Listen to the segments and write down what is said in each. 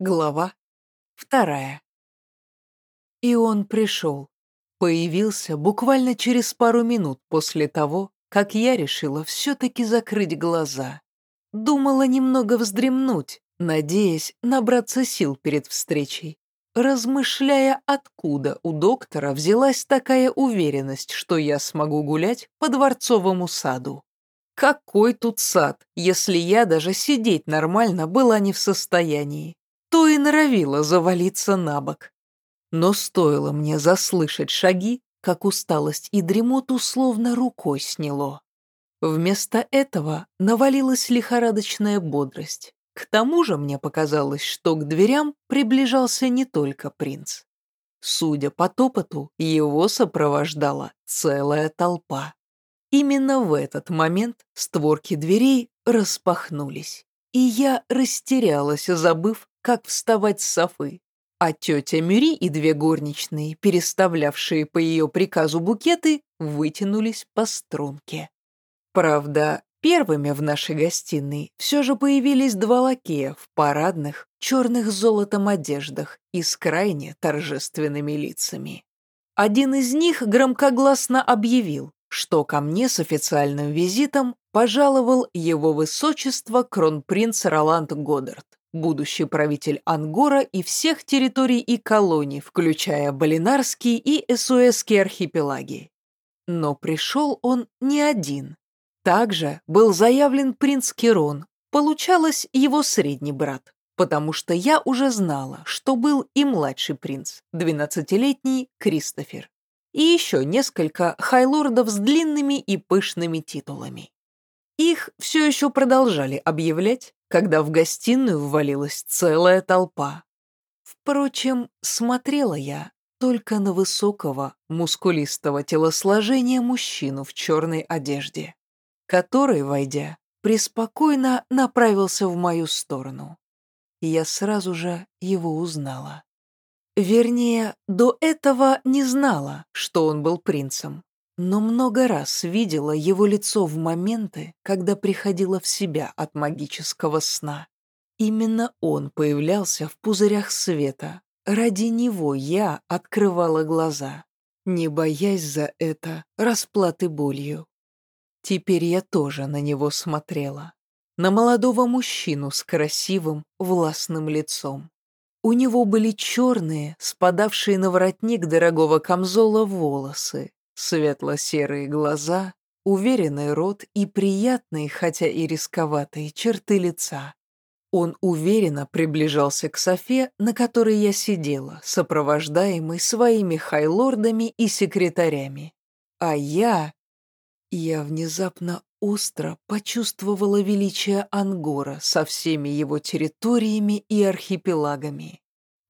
Глава вторая. И он пришел. Появился буквально через пару минут после того, как я решила все-таки закрыть глаза. Думала немного вздремнуть, надеясь набраться сил перед встречей, размышляя, откуда у доктора взялась такая уверенность, что я смогу гулять по дворцовому саду. Какой тут сад, если я даже сидеть нормально была не в состоянии? То и норовила завалиться на бок. Но стоило мне заслышать шаги, как усталость и дремоту словно рукой сняло. Вместо этого навалилась лихорадочная бодрость. К тому же мне показалось, что к дверям приближался не только принц. Судя по топоту, его сопровождала целая толпа. Именно в этот момент створки дверей распахнулись, и я растерялась, забыв, как вставать с софы, а тетя Мюри и две горничные, переставлявшие по ее приказу букеты, вытянулись по струнке. Правда, первыми в нашей гостиной все же появились два лакея в парадных, черных золотом одеждах и с крайне торжественными лицами. Один из них громкогласно объявил, что ко мне с официальным визитом пожаловал его высочество кронпринц Роланд Годдард будущий правитель Ангора и всех территорий и колоний, включая Балинарские и Эсуэсские архипелаги. Но пришел он не один. Также был заявлен принц Керон, получалось его средний брат, потому что я уже знала, что был и младший принц, двенадцатилетний Кристофер, и еще несколько хайлордов с длинными и пышными титулами. Их все еще продолжали объявлять, когда в гостиную ввалилась целая толпа. Впрочем, смотрела я только на высокого, мускулистого телосложения мужчину в черной одежде, который, войдя, преспокойно направился в мою сторону. Я сразу же его узнала. Вернее, до этого не знала, что он был принцем но много раз видела его лицо в моменты, когда приходила в себя от магического сна. Именно он появлялся в пузырях света. Ради него я открывала глаза, не боясь за это расплаты болью. Теперь я тоже на него смотрела. На молодого мужчину с красивым, властным лицом. У него были черные, спадавшие на воротник дорогого камзола волосы, Светло-серые глаза, уверенный рот и приятные, хотя и рисковатые, черты лица. Он уверенно приближался к Софе, на которой я сидела, сопровождаемый своими хайлордами и секретарями. А я... Я внезапно остро почувствовала величие Ангора со всеми его территориями и архипелагами.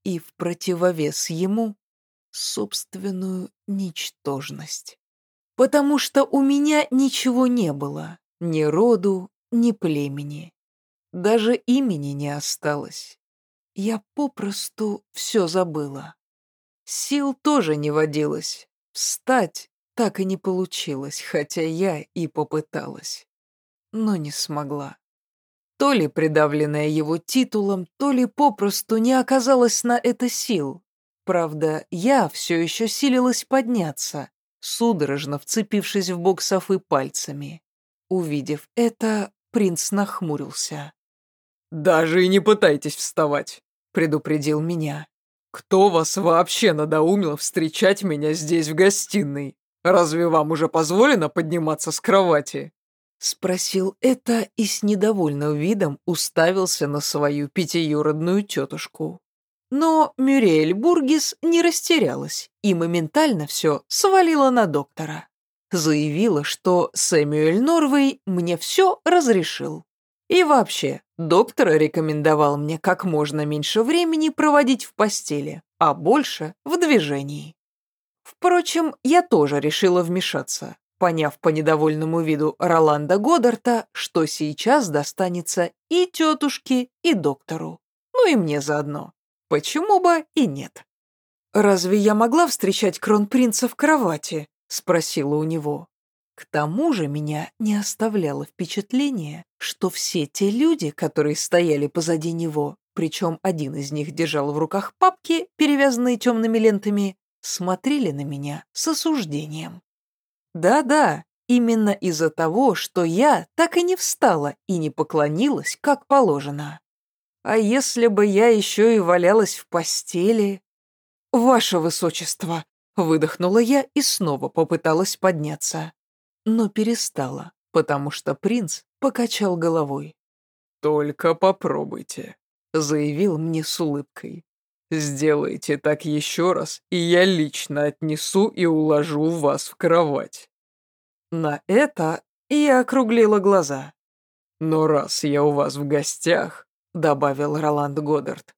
И в противовес ему собственную ничтожность. Потому что у меня ничего не было, ни роду, ни племени. Даже имени не осталось. Я попросту все забыла. Сил тоже не водилось. Встать так и не получилось, хотя я и попыталась. Но не смогла. То ли придавленная его титулом, то ли попросту не оказалось на это сил, Правда, я все еще силилась подняться, судорожно вцепившись в бок Софы пальцами. Увидев это, принц нахмурился. «Даже и не пытайтесь вставать», — предупредил меня. «Кто вас вообще надоумил встречать меня здесь в гостиной? Разве вам уже позволено подниматься с кровати?» Спросил это и с недовольным видом уставился на свою пятиюродную тетушку. Но Мюриэль Бургис не растерялась и моментально все свалила на доктора. Заявила, что Сэмюэль Норвей мне все разрешил. И вообще, доктор рекомендовал мне как можно меньше времени проводить в постели, а больше в движении. Впрочем, я тоже решила вмешаться, поняв по недовольному виду Роланда Годдарта, что сейчас достанется и тетушке, и доктору, ну и мне заодно. Почему бы и нет? «Разве я могла встречать кронпринца в кровати?» — спросила у него. К тому же меня не оставляло впечатление, что все те люди, которые стояли позади него, причем один из них держал в руках папки, перевязанные темными лентами, смотрели на меня с осуждением. Да-да, именно из-за того, что я так и не встала и не поклонилась, как положено. А если бы я еще и валялась в постели? «Ваше высочество!» — выдохнула я и снова попыталась подняться. Но перестала, потому что принц покачал головой. «Только попробуйте», — заявил мне с улыбкой. «Сделайте так еще раз, и я лично отнесу и уложу вас в кровать». На это я округлила глаза. «Но раз я у вас в гостях», — добавил Роланд Годдард,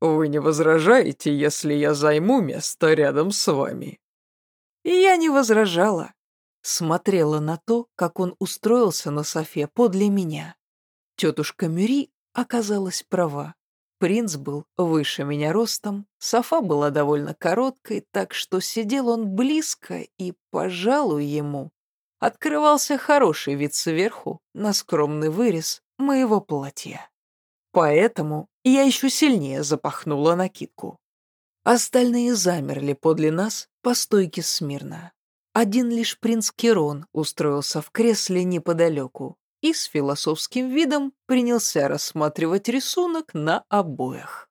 «вы не возражаете, если я займу место рядом с вами?» Я не возражала. Смотрела на то, как он устроился на софе подле меня. Тетушка Мюри оказалась права. Принц был выше меня ростом, софа была довольно короткой, так что сидел он близко, и, пожалуй, ему открывался хороший вид сверху на скромный вырез моего платья. Поэтому я еще сильнее запахнула накидку. Остальные замерли подле нас по стойке смирно. Один лишь принц Керон устроился в кресле неподалеку и с философским видом принялся рассматривать рисунок на обоях.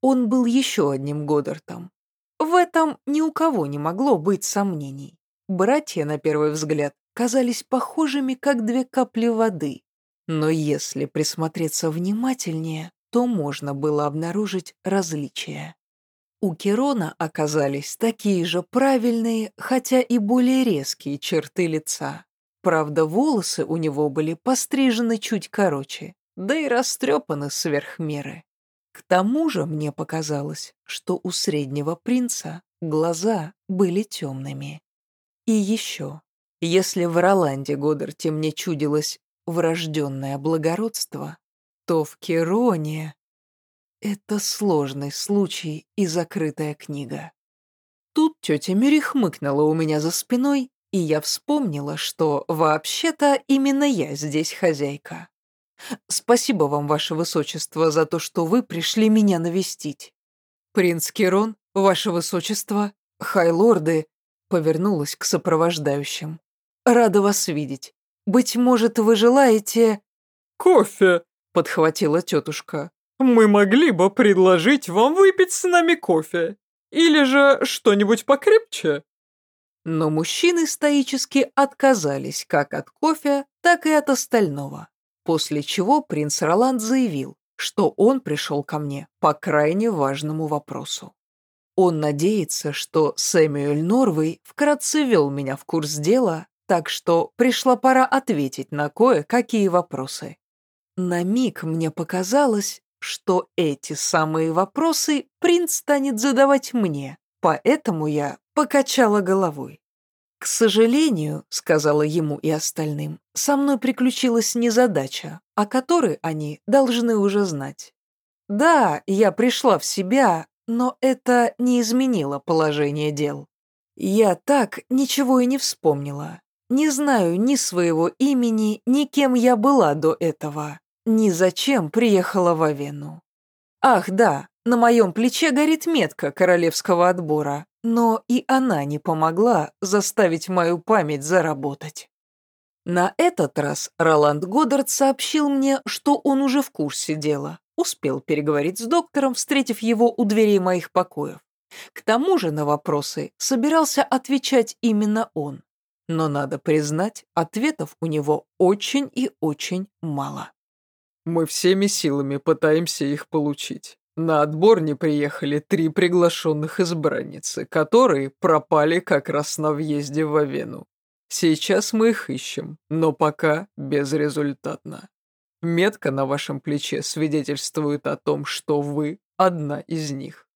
Он был еще одним Годдартом. В этом ни у кого не могло быть сомнений. Братья, на первый взгляд, казались похожими, как две капли воды. Но если присмотреться внимательнее, то можно было обнаружить различия. У Керона оказались такие же правильные, хотя и более резкие черты лица. Правда, волосы у него были пострижены чуть короче, да и растрепаны сверх меры. К тому же мне показалось, что у среднего принца глаза были темными. И еще, если в Роланде Годдарте мне чудилось врожденное благородство, то в Кероне это сложный случай и закрытая книга. Тут тетя Мюри хмыкнула у меня за спиной, и я вспомнила, что вообще-то именно я здесь хозяйка. Спасибо вам, ваше высочество, за то, что вы пришли меня навестить. Принц Керон, ваше высочество, хайлорды, Повернулась к сопровождающим. «Рада вас видеть. Быть может, вы желаете...» «Кофе», — подхватила тетушка. «Мы могли бы предложить вам выпить с нами кофе. Или же что-нибудь покрепче». Но мужчины стоически отказались как от кофе, так и от остального. После чего принц Роланд заявил, что он пришел ко мне по крайне важному вопросу. Он надеется, что Сэмюэль Норвей вкратце вел меня в курс дела, так что пришла пора ответить на кое-какие вопросы. На миг мне показалось, что эти самые вопросы принц станет задавать мне, поэтому я покачала головой. «К сожалению», — сказала ему и остальным, — «со мной приключилась незадача, о которой они должны уже знать. Да, я пришла в себя, но это не изменило положение дел. Я так ничего и не вспомнила. Не знаю ни своего имени, ни кем я была до этого, ни зачем приехала в Авену. Ах, да, на моем плече горит метка королевского отбора, но и она не помогла заставить мою память заработать. На этот раз Роланд Годдард сообщил мне, что он уже в курсе дела, Успел переговорить с доктором, встретив его у дверей моих покоев. К тому же на вопросы собирался отвечать именно он. Но, надо признать, ответов у него очень и очень мало. «Мы всеми силами пытаемся их получить. На отбор не приехали три приглашенных избранницы, которые пропали как раз на въезде в Авену. Сейчас мы их ищем, но пока безрезультатно. Метка на вашем плече свидетельствует о том, что вы одна из них».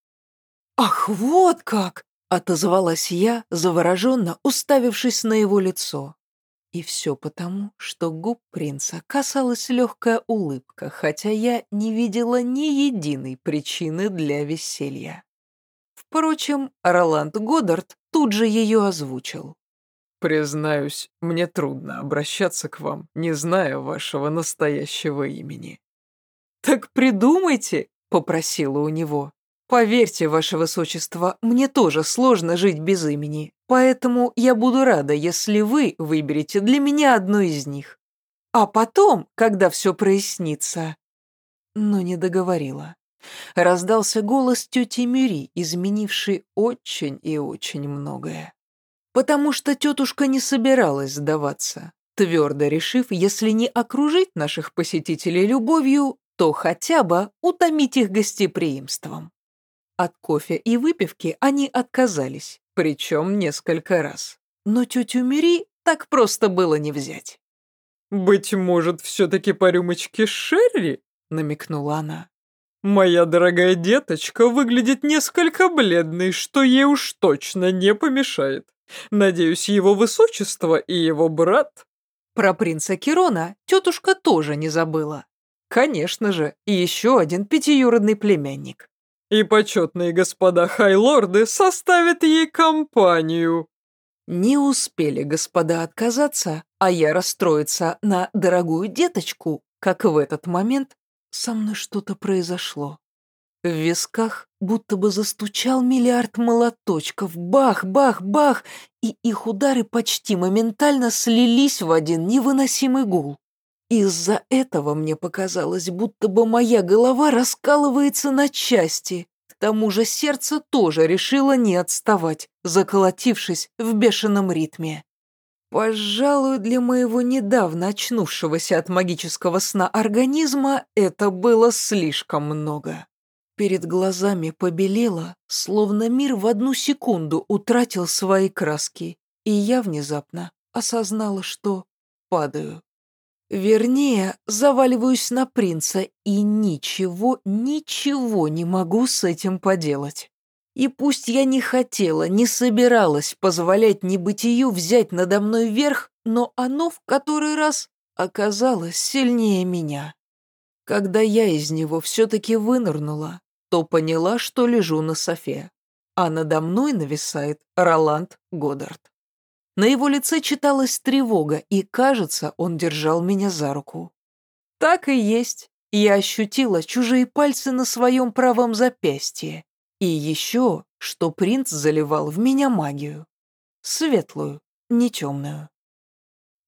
«Ах, вот как!» — отозвалась я, завороженно уставившись на его лицо. И все потому, что губ принца касалась легкая улыбка, хотя я не видела ни единой причины для веселья. Впрочем, Роланд Годдард тут же ее озвучил. Признаюсь, мне трудно обращаться к вам, не зная вашего настоящего имени. Так придумайте, попросила у него. «Поверьте, ваше высочество, мне тоже сложно жить без имени, поэтому я буду рада, если вы выберете для меня одно из них. А потом, когда все прояснится...» Но не договорила. Раздался голос тети Мюри, изменивший очень и очень многое. Потому что тетушка не собиралась сдаваться, твердо решив, если не окружить наших посетителей любовью, то хотя бы утомить их гостеприимством. От кофе и выпивки они отказались, причем несколько раз. Но тетю Мюри так просто было не взять. «Быть может, все-таки по рюмочке Шерри?» — намекнула она. «Моя дорогая деточка выглядит несколько бледной, что ей уж точно не помешает. Надеюсь, его высочество и его брат...» Про принца Кирона тетушка тоже не забыла. Конечно же, еще один пятиюродный племянник. И почетные господа хайлорды составят ей компанию. Не успели господа отказаться, а я расстроиться на дорогую деточку, как в этот момент со мной что-то произошло. В висках будто бы застучал миллиард молоточков. Бах, бах, бах, и их удары почти моментально слились в один невыносимый гул. Из-за этого мне показалось, будто бы моя голова раскалывается на части. К тому же сердце тоже решило не отставать, заколотившись в бешеном ритме. Пожалуй, для моего недавно очнувшегося от магического сна организма это было слишком много. Перед глазами побелело, словно мир в одну секунду утратил свои краски, и я внезапно осознала, что падаю. Вернее, заваливаюсь на принца и ничего, ничего не могу с этим поделать. И пусть я не хотела, не собиралась позволять небытию взять надо мной верх, но оно в который раз оказалось сильнее меня. Когда я из него все-таки вынырнула, то поняла, что лежу на софе, а надо мной нависает Роланд Годдард. На его лице читалась тревога, и, кажется, он держал меня за руку. Так и есть. Я ощутила чужие пальцы на своем правом запястье. И еще, что принц заливал в меня магию. Светлую, не темную.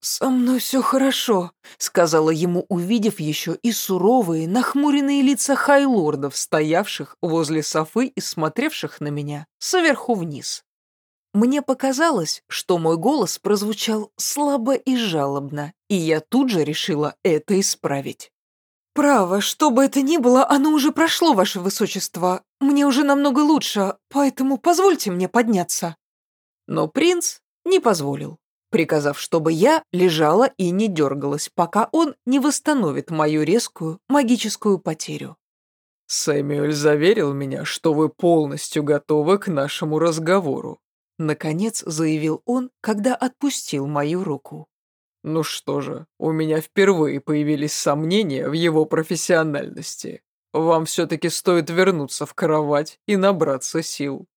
«Со мной все хорошо», — сказала ему, увидев еще и суровые, нахмуренные лица хайлордов, стоявших возле Софы и смотревших на меня сверху вниз. Мне показалось, что мой голос прозвучал слабо и жалобно, и я тут же решила это исправить. «Право, что бы это ни было, оно уже прошло, ваше высочество. Мне уже намного лучше, поэтому позвольте мне подняться». Но принц не позволил, приказав, чтобы я лежала и не дергалась, пока он не восстановит мою резкую магическую потерю. «Сэмюэль заверил меня, что вы полностью готовы к нашему разговору», Наконец заявил он, когда отпустил мою руку. «Ну что же, у меня впервые появились сомнения в его профессиональности. Вам все-таки стоит вернуться в кровать и набраться сил.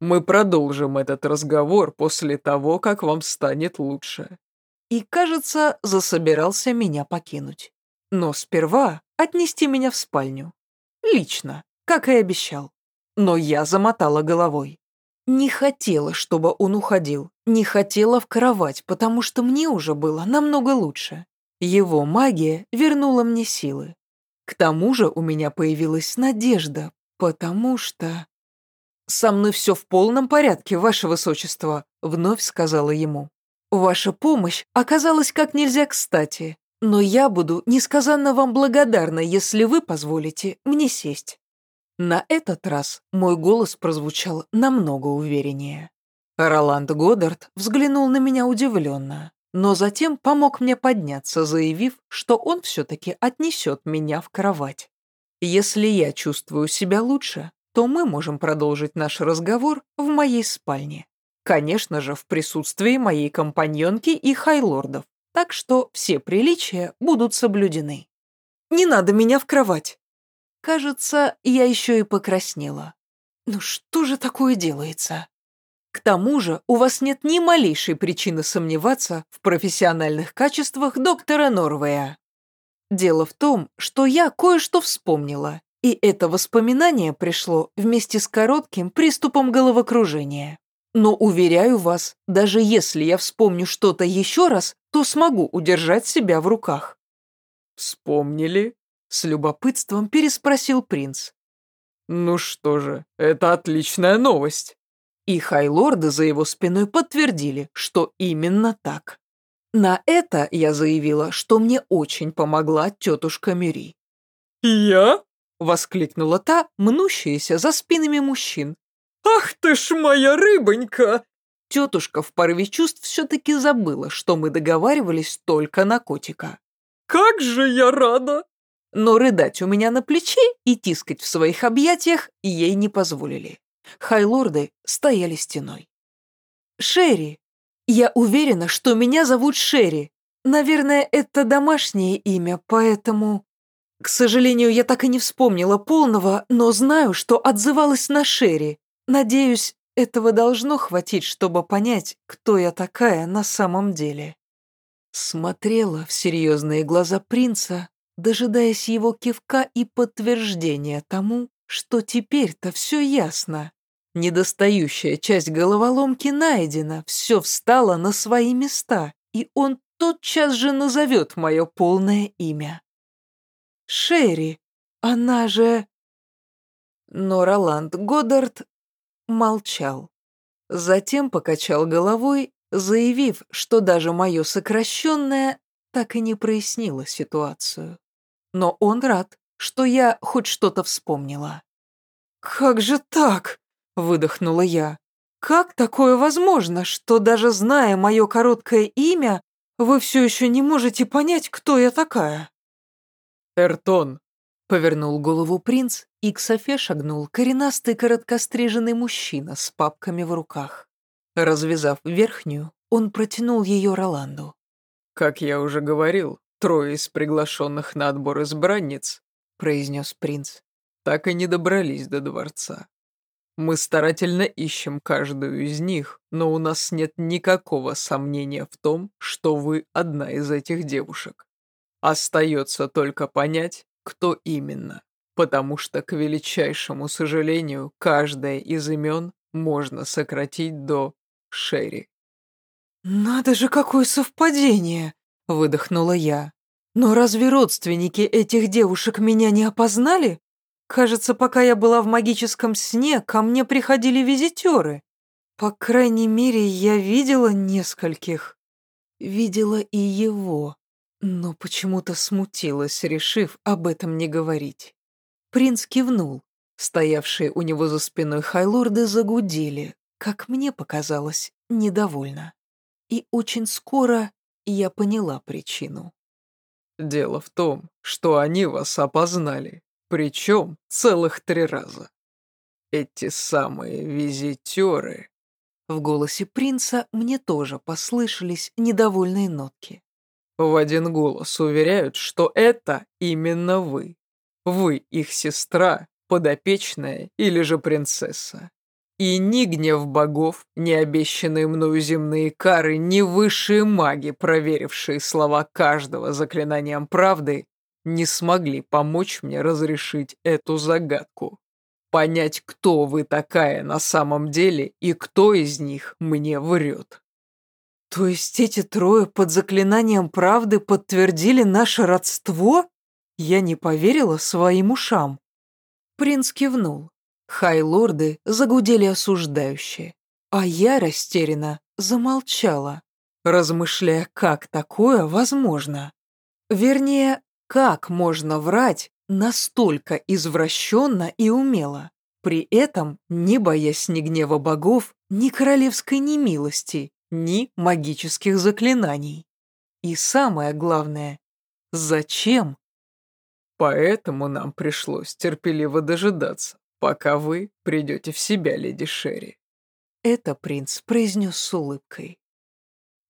Мы продолжим этот разговор после того, как вам станет лучше». И, кажется, засобирался меня покинуть. Но сперва отнести меня в спальню. Лично, как и обещал. Но я замотала головой. Не хотела, чтобы он уходил, не хотела в кровать, потому что мне уже было намного лучше. Его магия вернула мне силы. К тому же у меня появилась надежда, потому что... «Со мной все в полном порядке, ваше высочество», — вновь сказала ему. «Ваша помощь оказалась как нельзя кстати, но я буду несказанно вам благодарна, если вы позволите мне сесть». На этот раз мой голос прозвучал намного увереннее. Роланд Годдард взглянул на меня удивленно, но затем помог мне подняться, заявив, что он все-таки отнесет меня в кровать. Если я чувствую себя лучше, то мы можем продолжить наш разговор в моей спальне. Конечно же, в присутствии моей компаньонки и хайлордов, так что все приличия будут соблюдены. «Не надо меня в кровать!» Кажется, я еще и покраснела. Ну что же такое делается? К тому же у вас нет ни малейшей причины сомневаться в профессиональных качествах доктора Норвея. Дело в том, что я кое-что вспомнила, И это воспоминание пришло вместе с коротким приступом головокружения. Но, уверяю вас, даже если я вспомню что-то еще раз, то смогу удержать себя в руках. «Вспомнили?» — с любопытством переспросил принц. «Ну что же, это отличная новость». И хайлорды за его спиной подтвердили, что именно так. На это я заявила, что мне очень помогла тетушка Мюри. «Я?» — воскликнула та, мнущаяся за спинами мужчин. «Ах ты ж моя рыбонька!» Тетушка в порыве чувств все-таки забыла, что мы договаривались только на котика. «Как же я рада!» Но рыдать у меня на плече и тискать в своих объятиях ей не позволили. Хайлорды стояли стеной. «Шерри! Я уверена, что меня зовут Шерри. Наверное, это домашнее имя, поэтому...» К сожалению, я так и не вспомнила полного, но знаю, что отзывалась на Шерри. Надеюсь, этого должно хватить, чтобы понять, кто я такая на самом деле. Смотрела в серьезные глаза принца, дожидаясь его кивка и подтверждения тому, что теперь-то все ясно. Недостающая часть головоломки найдена, все встало на свои места, и он тотчас же назовет мое полное имя. Шерри, она же... Но Роланд Годдард молчал. Затем покачал головой, заявив, что даже мое сокращенное так и не прояснило ситуацию. Но он рад, что я хоть что-то вспомнила. «Как же так?» — выдохнула я. «Как такое возможно, что даже зная мое короткое имя, вы все еще не можете понять, кто я такая?» «Эртон», — повернул голову принц, и к Софе шагнул коренастый короткостриженный мужчина с папками в руках. Развязав верхнюю, он протянул ее Роланду. «Как я уже говорил, трое из приглашенных на отбор избранниц», — произнес принц, — «так и не добрались до дворца. Мы старательно ищем каждую из них, но у нас нет никакого сомнения в том, что вы одна из этих девушек. Остается только понять, кто именно, потому что, к величайшему сожалению, каждое из имен можно сократить до Шерри. «Надо же, какое совпадение!» — выдохнула я. «Но разве родственники этих девушек меня не опознали? Кажется, пока я была в магическом сне, ко мне приходили визитеры. По крайней мере, я видела нескольких. Видела и его но почему-то смутилась, решив об этом не говорить. Принц кивнул. Стоявшие у него за спиной хайлорды загудели, как мне показалось, недовольно. И очень скоро я поняла причину. «Дело в том, что они вас опознали, причем целых три раза. Эти самые визитеры...» В голосе принца мне тоже послышались недовольные нотки в один голос уверяют, что это именно вы. Вы их сестра, подопечная или же принцесса. И ни гнев богов, ни обещанные мною земные кары, ни высшие маги, проверившие слова каждого заклинанием правды, не смогли помочь мне разрешить эту загадку. Понять, кто вы такая на самом деле и кто из них мне врет. То есть эти трое под заклинанием правды подтвердили наше родство? Я не поверила своим ушам. Принц кивнул. Хай-лорды загудели осуждающе, а я растерянно замолчала, размышляя, как такое возможно. Вернее, как можно врать настолько извращенно и умело, при этом не боясь ни гнева богов, ни королевской немилости, ни магических заклинаний. И самое главное, зачем? Поэтому нам пришлось терпеливо дожидаться, пока вы придете в себя, леди Шерри. Это принц произнес с улыбкой.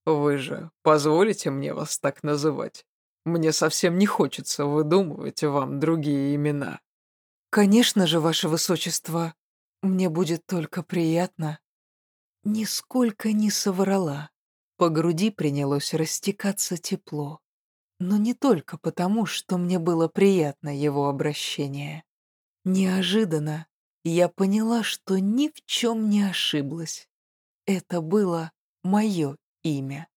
Вы же позволите мне вас так называть? Мне совсем не хочется выдумывать вам другие имена. Конечно же, ваше высочество, мне будет только приятно. Нисколько не соврала. По груди принялось растекаться тепло. Но не только потому, что мне было приятно его обращение. Неожиданно я поняла, что ни в чем не ошиблась. Это было мое имя.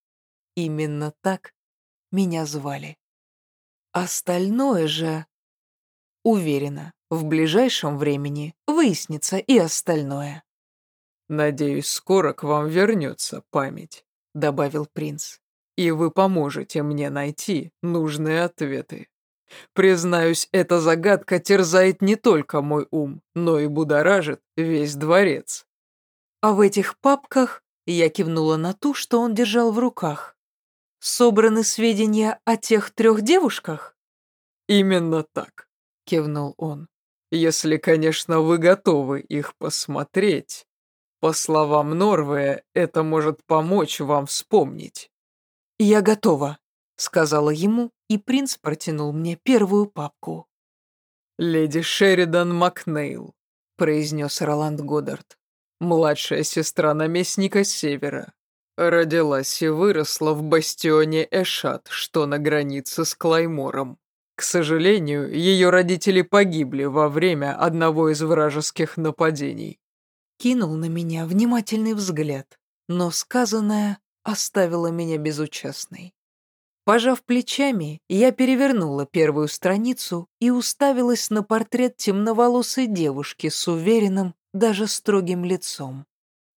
Именно так меня звали. Остальное же... Уверена, в ближайшем времени выяснится и остальное. «Надеюсь, скоро к вам вернется память», — добавил принц. «И вы поможете мне найти нужные ответы. Признаюсь, эта загадка терзает не только мой ум, но и будоражит весь дворец». «А в этих папках...» — я кивнула на ту, что он держал в руках собраны сведения о тех трех девушках?» «Именно так», — кивнул он. «Если, конечно, вы готовы их посмотреть. По словам Норвея, это может помочь вам вспомнить». «Я готова», — сказала ему, и принц протянул мне первую папку. «Леди Шеридан Макнейл», — произнес Роланд Годдард, «младшая сестра наместника Севера, Родилась и выросла в бастионе Эшат, что на границе с Клаймором. К сожалению, ее родители погибли во время одного из вражеских нападений. Кинул на меня внимательный взгляд, но сказанное оставило меня безучастной. Пожав плечами, я перевернула первую страницу и уставилась на портрет темноволосой девушки с уверенным, даже строгим лицом.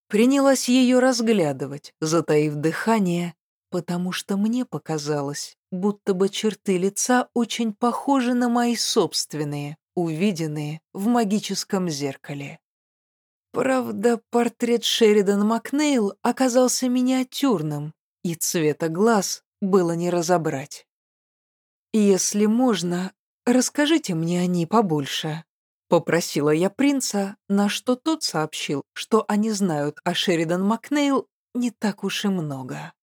Принялась ее разглядывать, затаив дыхание, потому что мне показалось, будто бы черты лица очень похожи на мои собственные, увиденные в магическом зеркале. Правда, портрет Шеридан Макнейл оказался миниатюрным, и цвета глаз было не разобрать. «Если можно, расскажите мне о ней побольше», Попросила я принца, на что тот сообщил, что они знают о Шеридан Макнейл не так уж и много.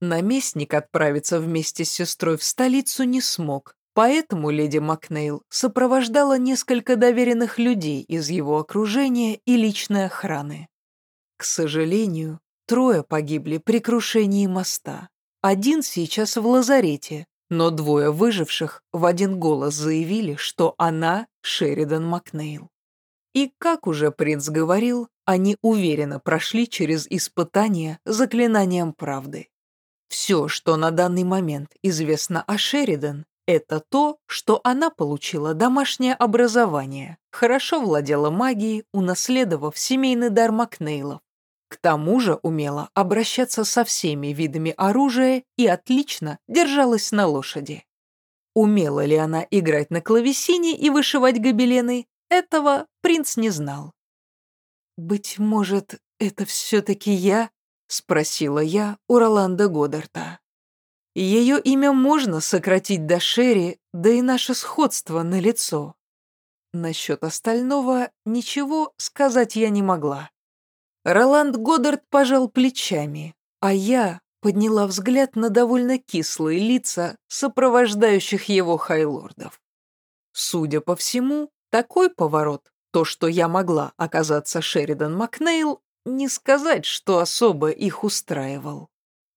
Наместник отправиться вместе с сестрой в столицу не смог, поэтому леди Макнейл сопровождала несколько доверенных людей из его окружения и личной охраны. К сожалению, трое погибли при крушении моста. Один сейчас в лазарете, но двое выживших в один голос заявили, что она Шеридан Макнейл. И, как уже принц говорил, они уверенно прошли через испытание заклинанием правды. Все, что на данный момент известно о Шеридан, это то, что она получила домашнее образование, хорошо владела магией, унаследовав семейный дар Макнейлов, к тому же умела обращаться со всеми видами оружия и отлично держалась на лошади. Умела ли она играть на клавесине и вышивать гобелены, этого принц не знал. «Быть может, это все-таки я?» — спросила я у Роланда Годдарта. Ее имя можно сократить до Шерри, да и наше сходство на лицо. Насчет остального ничего сказать я не могла. Роланд Годдард пожал плечами, а я подняла взгляд на довольно кислые лица сопровождающих его хайлордов. Судя по всему, такой поворот, то, что я могла оказаться Шеридан Макнейл, не сказать, что особо их устраивал.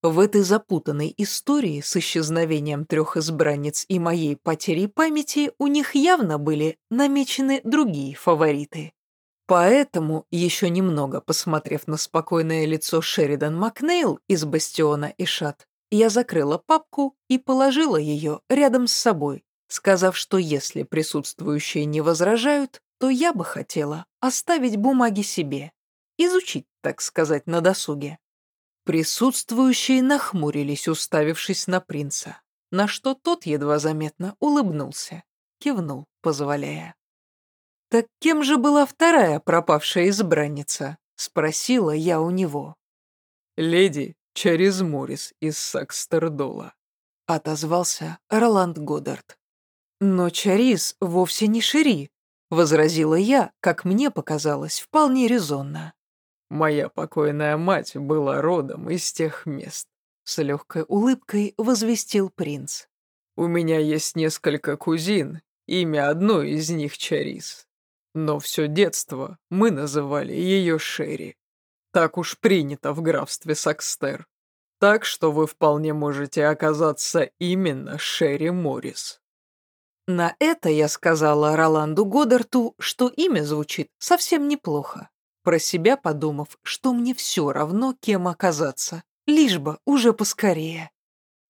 В этой запутанной истории с исчезновением трех избранниц и моей потерей памяти у них явно были намечены другие фавориты. Поэтому, еще немного посмотрев на спокойное лицо Шеридан Макнейл из «Бастиона и Шат», я закрыла папку и положила ее рядом с собой, сказав, что если присутствующие не возражают, то я бы хотела оставить бумаги себе, изучить, так сказать, на досуге. Присутствующие нахмурились, уставившись на принца, на что тот едва заметно улыбнулся, кивнул, позволяя. «Так кем же была вторая пропавшая избранница?» — спросила я у него. «Леди Чарис Моррис из Сакстердола», — отозвался Роланд Годдард. «Но Чарис вовсе не Шири», — возразила я, как мне показалось, вполне резонно. «Моя покойная мать была родом из тех мест», — с легкой улыбкой возвестил принц. «У меня есть несколько кузин, имя одной из них Чарис. Но все детство мы называли ее Шерри. Так уж принято в графстве Сакстер. Так что вы вполне можете оказаться именно Шерри Моррис. На это я сказала Роланду Годдарту, что имя звучит совсем неплохо, про себя подумав, что мне все равно, кем оказаться, лишь бы уже поскорее.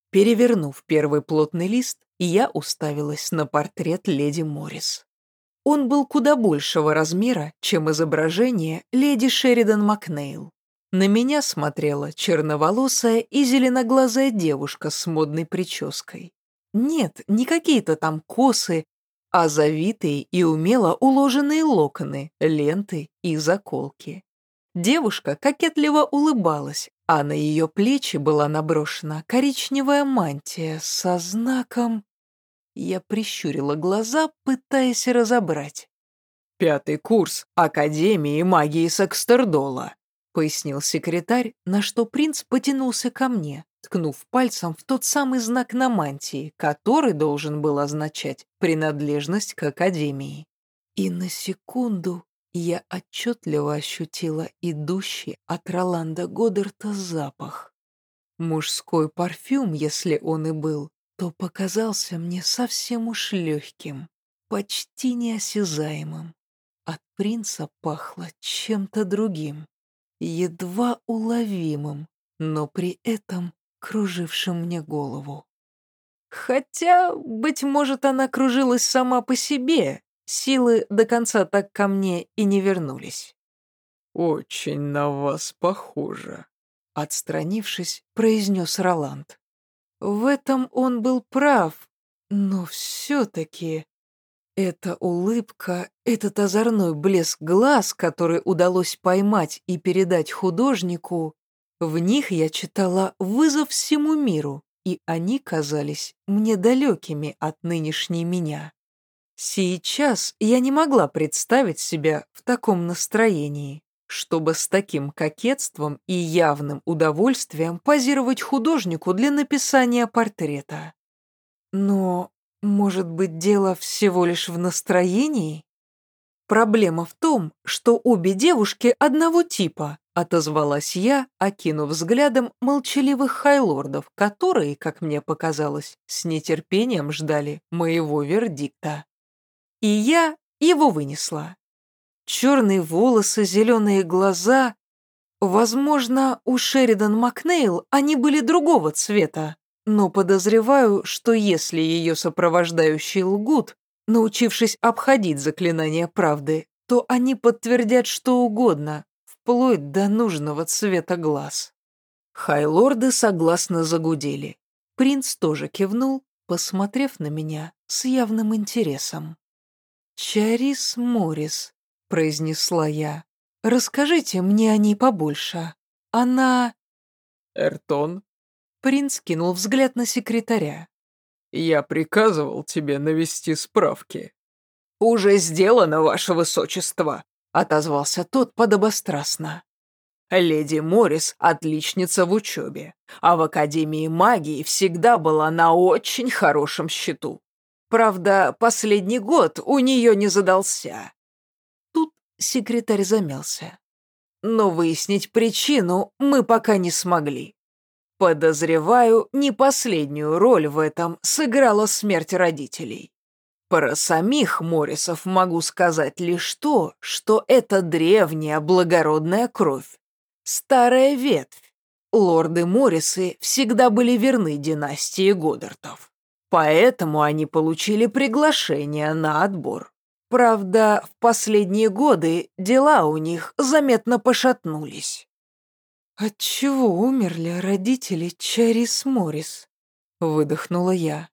Перевернув первый плотный лист, я уставилась на портрет леди Моррис. Он был куда большего размера, чем изображение леди Шеридан Макнейл. На меня смотрела черноволосая и зеленоглазая девушка с модной прической. Нет, не какие-то там косы, а завитые и умело уложенные локоны, ленты и заколки. Девушка кокетливо улыбалась, а на ее плечи была наброшена коричневая мантия со знаком... Я прищурила глаза, пытаясь разобрать. «Пятый курс Академии магии Секстердола», пояснил секретарь, на что принц потянулся ко мне, ткнув пальцем в тот самый знак на мантии, который должен был означать принадлежность к Академии. И на секунду я отчетливо ощутила идущий от Роланда Годдарта запах. Мужской парфюм, если он и был, то показался мне совсем уж легким, почти неосязаемым. От принца пахло чем-то другим, едва уловимым, но при этом кружившим мне голову. Хотя, быть может, она кружилась сама по себе, силы до конца так ко мне и не вернулись. «Очень на вас похоже», — отстранившись, произнес Роланд. В этом он был прав, но все-таки эта улыбка, этот озорной блеск глаз, который удалось поймать и передать художнику, в них я читала вызов всему миру, и они казались мне далекими от нынешней меня. Сейчас я не могла представить себя в таком настроении чтобы с таким кокетством и явным удовольствием позировать художнику для написания портрета. Но, может быть, дело всего лишь в настроении? Проблема в том, что обе девушки одного типа, отозвалась я, окинув взглядом молчаливых хайлордов, которые, как мне показалось, с нетерпением ждали моего вердикта. И я его вынесла. Черные волосы, зеленые глаза. Возможно, у Шеридан Макнейл они были другого цвета, но подозреваю, что если ее сопровождающие лгут, научившись обходить заклинания правды, то они подтвердят что угодно, вплоть до нужного цвета глаз. Хайлорды согласно загудели. Принц тоже кивнул, посмотрев на меня с явным интересом. Чарис Моррис, — произнесла я. «Расскажите мне о ней побольше. Она...» «Эртон?» Принц кинул взгляд на секретаря. «Я приказывал тебе навести справки». «Уже сделано, ваше высочество», — отозвался тот подобострастно. «Леди Моррис — отличница в учебе, а в Академии магии всегда была на очень хорошем счету. Правда, последний год у нее не задался. Секретарь замялся. Но выяснить причину мы пока не смогли. Подозреваю, не последнюю роль в этом сыграла смерть родителей. Про самих Моррисов могу сказать лишь то, что это древняя благородная кровь. Старая ветвь. Лорды Моррисы всегда были верны династии Годдартов. Поэтому они получили приглашение на отбор. Правда, в последние годы дела у них заметно пошатнулись. «Отчего умерли родители Чарис Моррис?» — выдохнула я.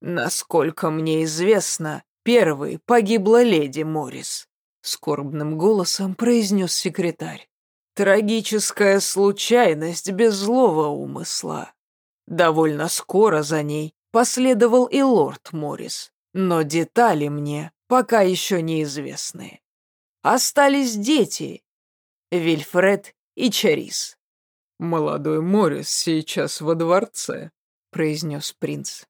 «Насколько мне известно, первой погибла леди Моррис», — скорбным голосом произнес секретарь. «Трагическая случайность без злого умысла. Довольно скоро за ней последовал и лорд Моррис, но детали мне пока еще неизвестны. Остались дети, Вильфред и Чарис. «Молодой Морис сейчас во дворце», — произнес принц.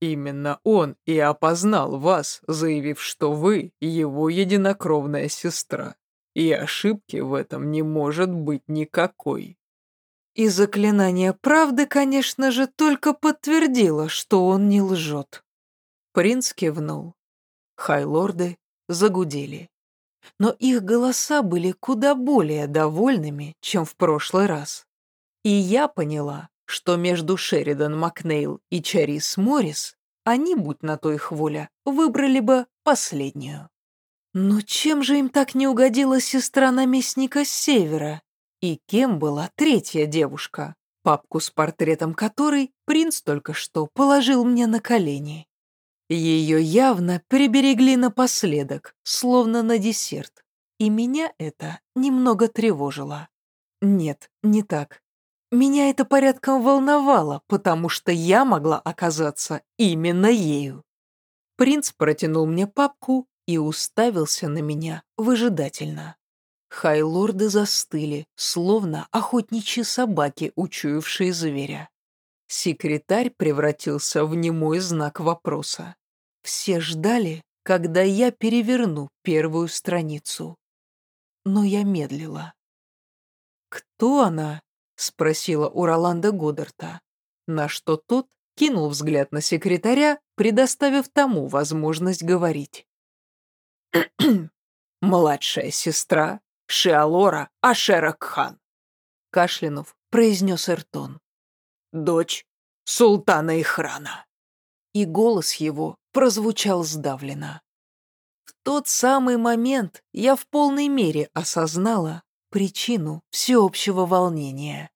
«Именно он и опознал вас, заявив, что вы его единокровная сестра, и ошибки в этом не может быть никакой». И заклинание правды, конечно же, только подтвердило, что он не лжет. Принц кивнул. Хайлорды загудели. Но их голоса были куда более довольными, чем в прошлый раз. И я поняла, что между Шеридан Макнейл и Чарис Моррис они, будь на то их воля, выбрали бы последнюю. Но чем же им так не угодила сестра наместника севера? И кем была третья девушка, папку с портретом которой принц только что положил мне на колени? Ее явно приберегли напоследок, словно на десерт, и меня это немного тревожило. Нет, не так. Меня это порядком волновало, потому что я могла оказаться именно ею. Принц протянул мне папку и уставился на меня выжидательно. Хайлорды застыли, словно охотничьи собаки, учуявшие зверя. Секретарь превратился в немой знак вопроса. Все ждали, когда я переверну первую страницу. Но я медлила. «Кто она?» — спросила у Роланда Годдарта, на что тот кинул взгляд на секретаря, предоставив тому возможность говорить. «Младшая сестра Шиалора Ашера Кхан», — кашлянув, произнес Эртон. «Дочь султана Ихрана». И голос его прозвучал сдавленно. В тот самый момент я в полной мере осознала причину всеобщего волнения.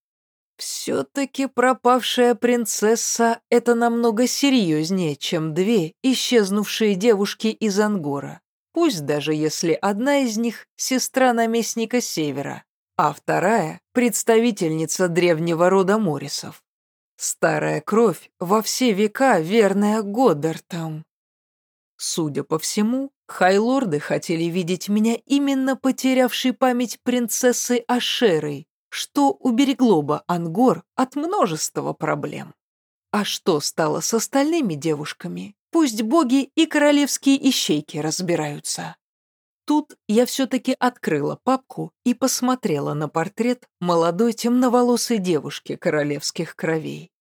Все-таки пропавшая принцесса — это намного серьезнее, чем две исчезнувшие девушки из Ангора. Пусть даже если одна из них — сестра наместника Севера, а вторая — представительница древнего рода Морисов. Старая кровь во все века верная Годдартам. Судя по всему, хайлорды хотели видеть меня именно потерявшей память принцессы Ашерой, что уберегло бы Ангор от множества проблем. А что стало с остальными девушками, пусть боги и королевские ищейки разбираются. Тут я все-таки открыла папку и посмотрела на портрет молодой темноволосой девушки королевских кровей.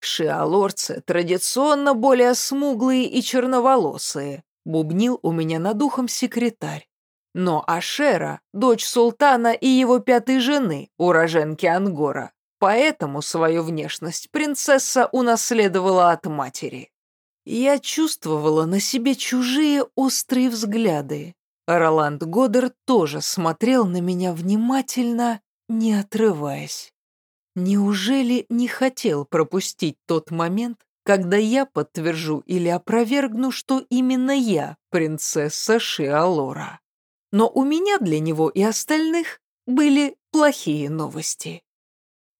Шиалорцы традиционно более смуглые и черноволосые, бубнил у меня над ухом секретарь. Но Ашера – дочь султана и его пятой жены, уроженки Ангора, поэтому свою внешность принцесса унаследовала от матери. Я чувствовала на себе чужие острые взгляды. Роланд Годер тоже смотрел на меня внимательно, не отрываясь. Неужели не хотел пропустить тот момент, когда я подтвержу или опровергну, что именно я принцесса Шиалора? Но у меня для него и остальных были плохие новости.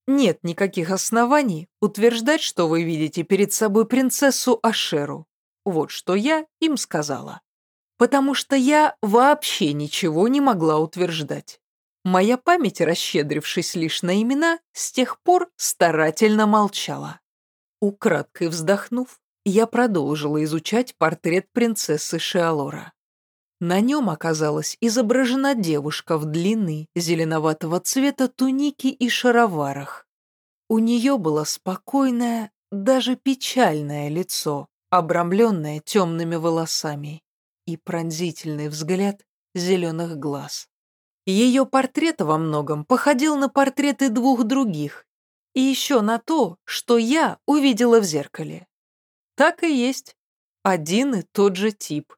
Нет никаких оснований утверждать, что вы видите перед собой принцессу Ашеру. Вот что я им сказала. Потому что я вообще ничего не могла утверждать. Моя память, расщедрившись лишь на имена, с тех пор старательно молчала. Украдкой вздохнув, я продолжила изучать портрет принцессы Шиалора. На нем оказалась изображена девушка в длинной, зеленоватого цвета тунике и шароварах. У нее было спокойное, даже печальное лицо, обрамленное темными волосами, и пронзительный взгляд зеленых глаз. Ее портрет во многом походил на портреты двух других, и еще на то, что я увидела в зеркале. Так и есть. Один и тот же тип.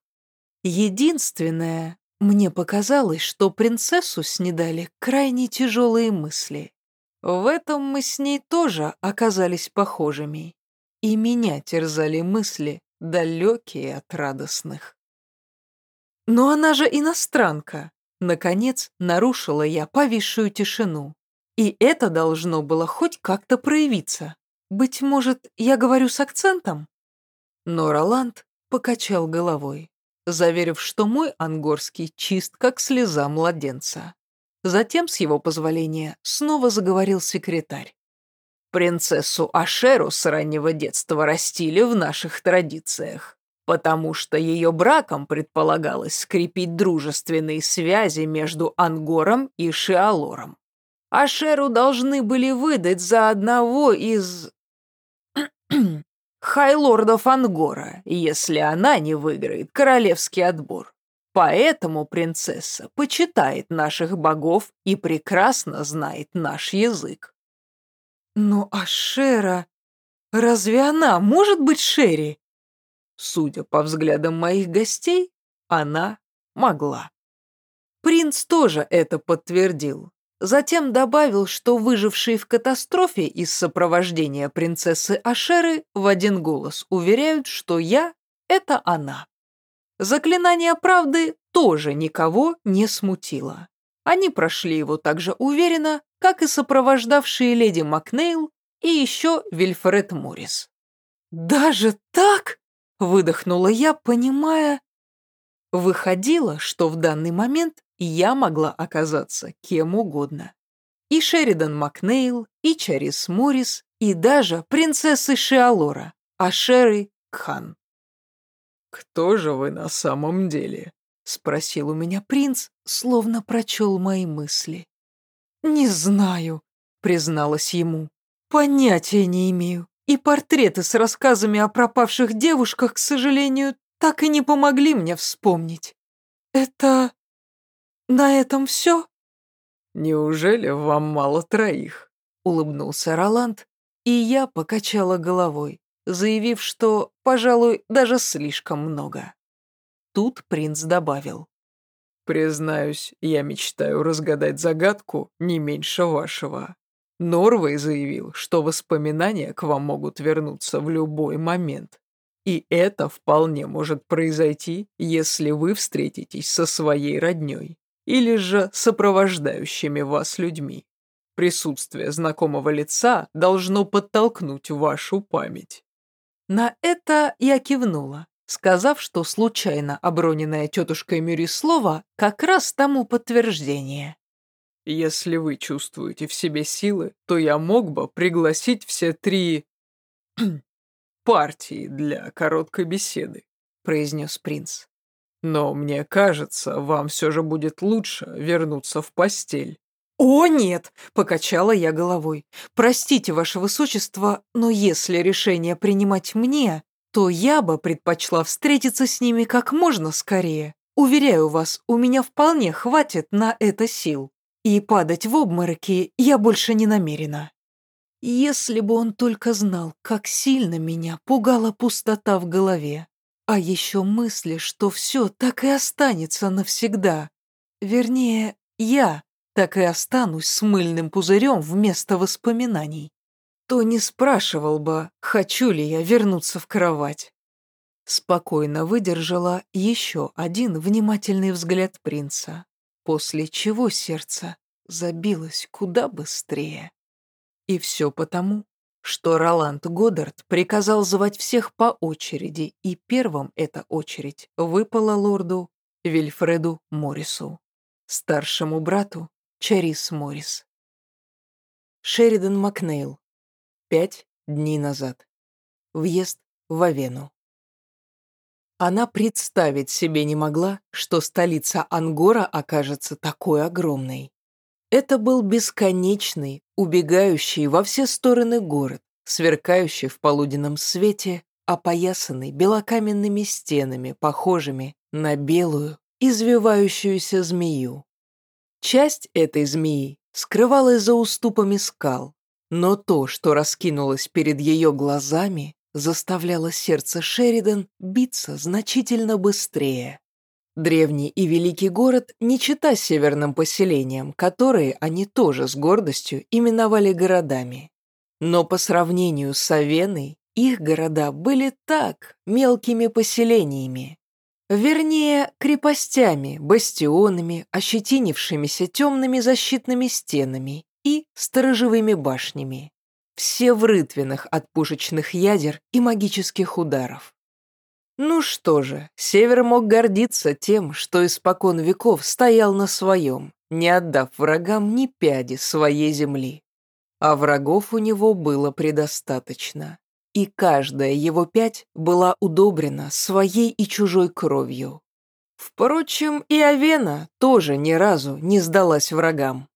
Единственное, мне показалось, что принцессу снедали крайне тяжелые мысли. В этом мы с ней тоже оказались похожими. И меня терзали мысли, далекие от радостных. Но она же иностранка. Наконец, нарушила я повисшую тишину. И это должно было хоть как-то проявиться. Быть может, я говорю с акцентом? Но Роланд покачал головой, заверив, что мой ангорский чист, как слеза младенца. Затем, с его позволения, снова заговорил секретарь. Принцессу Ашеру с раннего детства растили в наших традициях потому что ее браком предполагалось скрепить дружественные связи между Ангором и Шиалором. Ашеру должны были выдать за одного из... хайлордов Ангора, если она не выиграет королевский отбор. Поэтому принцесса почитает наших богов и прекрасно знает наш язык. Ну а Шера... Разве она может быть Шерри? Судя по взглядам моих гостей, она могла. Принц тоже это подтвердил. Затем добавил, что выжившие в катастрофе из сопровождения принцессы Ашеры в один голос уверяют, что я — это она. Заклинание правды тоже никого не смутило. Они прошли его так же уверенно, как и сопровождавшие леди Макнейл и еще Вильфред Моррис. «Даже так?» — выдохнула я, понимая... Выходило, что в данный момент я могла оказаться кем угодно. И Шеридан Макнейл, и Чарис Моррис, и даже принцессы Шиалора, Ашеры Кхан. «Кто же вы на самом деле?» — спросил у меня принц, словно прочел мои мысли. «Не знаю», — призналась ему. «Понятия не имею. И портреты с рассказами о пропавших девушках, к сожалению, так и не помогли мне вспомнить. Это... на этом все?» «Неужели вам мало троих?» — улыбнулся Роланд, и я покачала головой, заявив, что, пожалуй, даже слишком много. Тут принц добавил. «Признаюсь, я мечтаю разгадать загадку не меньше вашего. Норвей заявил, что воспоминания к вам могут вернуться в любой момент. И это вполне может произойти, если вы встретитесь со своей роднёй или же сопровождающими вас людьми. Присутствие знакомого лица должно подтолкнуть вашу память. На это я кивнула, сказав, что случайно оброненное тетушкой Мюри слово как раз тому подтверждение. Если вы чувствуете в себе силы, то я мог бы пригласить все три партии для короткой беседы», — произнес принц. «Но мне кажется, вам все же будет лучше вернуться в постель». «О, нет!» — покачала я головой. «Простите, ваше высочество, но если решение принимать мне, то я бы предпочла встретиться с ними как можно скорее. Уверяю вас, у меня вполне хватит на это сил. И падать в обмороки я больше не намерена». Если бы он только знал, как сильно меня пугала пустота в голове, а еще мысли, что все так и останется навсегда. Вернее, я так и останусь с мыльным пузырем вместо воспоминаний. То не спрашивал бы, хочу ли я вернуться в кровать. Спокойно выдержала еще один внимательный взгляд принца, после чего сердце забилось куда быстрее. И все потому, что Роланд Годдард приказал звать всех по очереди, и первым эта очередь выпала лорду Вильфреду Моррису, старшему брату Чарис Моррис. Шеридан Макнейл. Пять дней назад. Въезд в Авену. Она представить себе не могла, что столица Ангора окажется такой огромной. Это был бесконечный, убегающий во все стороны город, сверкающий в полуденном свете, опоясанный белокаменными стенами, похожими на белую, извивающуюся змею. Часть этой змеи скрывалась за уступами скал, но то, что раскинулось перед ее глазами, заставляло сердце Шеридан биться значительно быстрее. Древний и великий город не чита северным поселениям, которые они тоже с гордостью именовали городами. Но по сравнению с Авеной, их города были так, мелкими поселениями. Вернее, крепостями, бастионами, ощетинившимися темными защитными стенами и сторожевыми башнями. Все в рытвинах от пушечных ядер и магических ударов. Ну что же, Север мог гордиться тем, что испокон веков стоял на своем, не отдав врагам ни пяди своей земли. А врагов у него было предостаточно. И каждая его пять была удобрена своей и чужой кровью. Впрочем, и Авена тоже ни разу не сдалась врагам.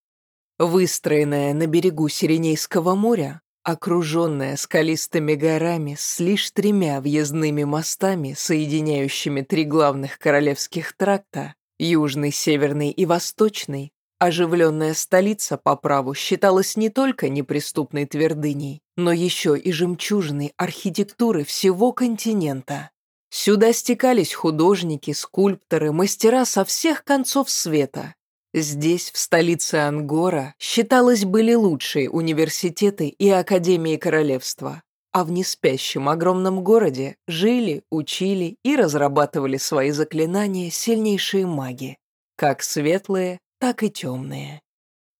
Выстроенная на берегу Сиренейского моря, окруженная скалистыми горами с лишь тремя въездными мостами, соединяющими три главных королевских тракта, южный, северный и восточный, оживленная столица по праву считалась не только неприступной твердыней, но еще и жемчужиной архитектуры всего континента. Сюда стекались художники, скульпторы, мастера со всех концов света. Здесь, в столице Ангора, считалось были лучшие университеты и академии королевства, а в неспящем огромном городе жили, учили и разрабатывали свои заклинания сильнейшие маги, как светлые, так и темные.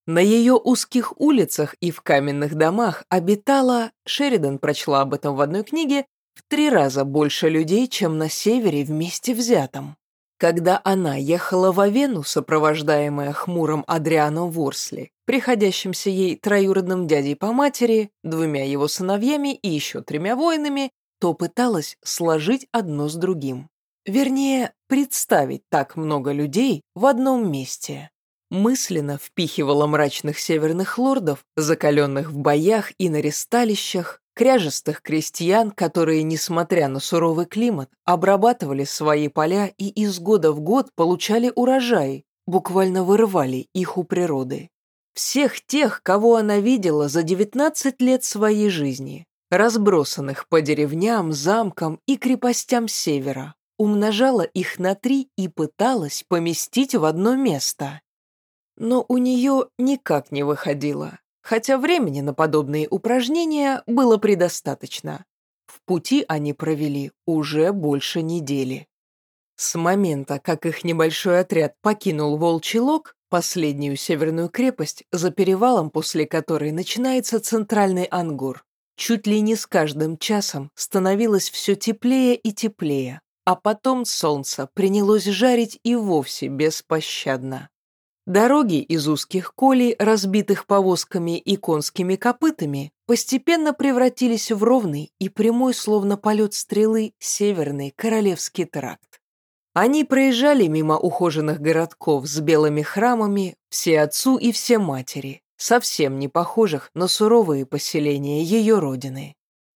На ее узких улицах и в каменных домах обитала, Шеридан прочла об этом в одной книге, в три раза больше людей, чем на севере вместе взятом. Когда она ехала в Авену, сопровождаемая хмурым Адрианом Ворсли, приходящимся ей троюродным дядей по матери, двумя его сыновьями и еще тремя воинами, то пыталась сложить одно с другим. Вернее, представить так много людей в одном месте. Мысленно впихивала мрачных северных лордов, закаленных в боях и на ресталищах, кряжестых крестьян, которые, несмотря на суровый климат, обрабатывали свои поля и из года в год получали урожай, буквально вырывали их у природы. Всех тех, кого она видела за 19 лет своей жизни, разбросанных по деревням, замкам и крепостям севера, умножала их на три и пыталась поместить в одно место. Но у нее никак не выходило хотя времени на подобные упражнения было предостаточно. В пути они провели уже больше недели. С момента, как их небольшой отряд покинул Волчий Лог, последнюю северную крепость, за перевалом, после которой начинается центральный ангур, чуть ли не с каждым часом становилось все теплее и теплее, а потом солнце принялось жарить и вовсе беспощадно. Дороги из узких колей, разбитых повозками и конскими копытами, постепенно превратились в ровный и прямой, словно полет стрелы, северный королевский тракт. Они проезжали мимо ухоженных городков с белыми храмами, все отцу и все матери, совсем не похожих на суровые поселения ее родины.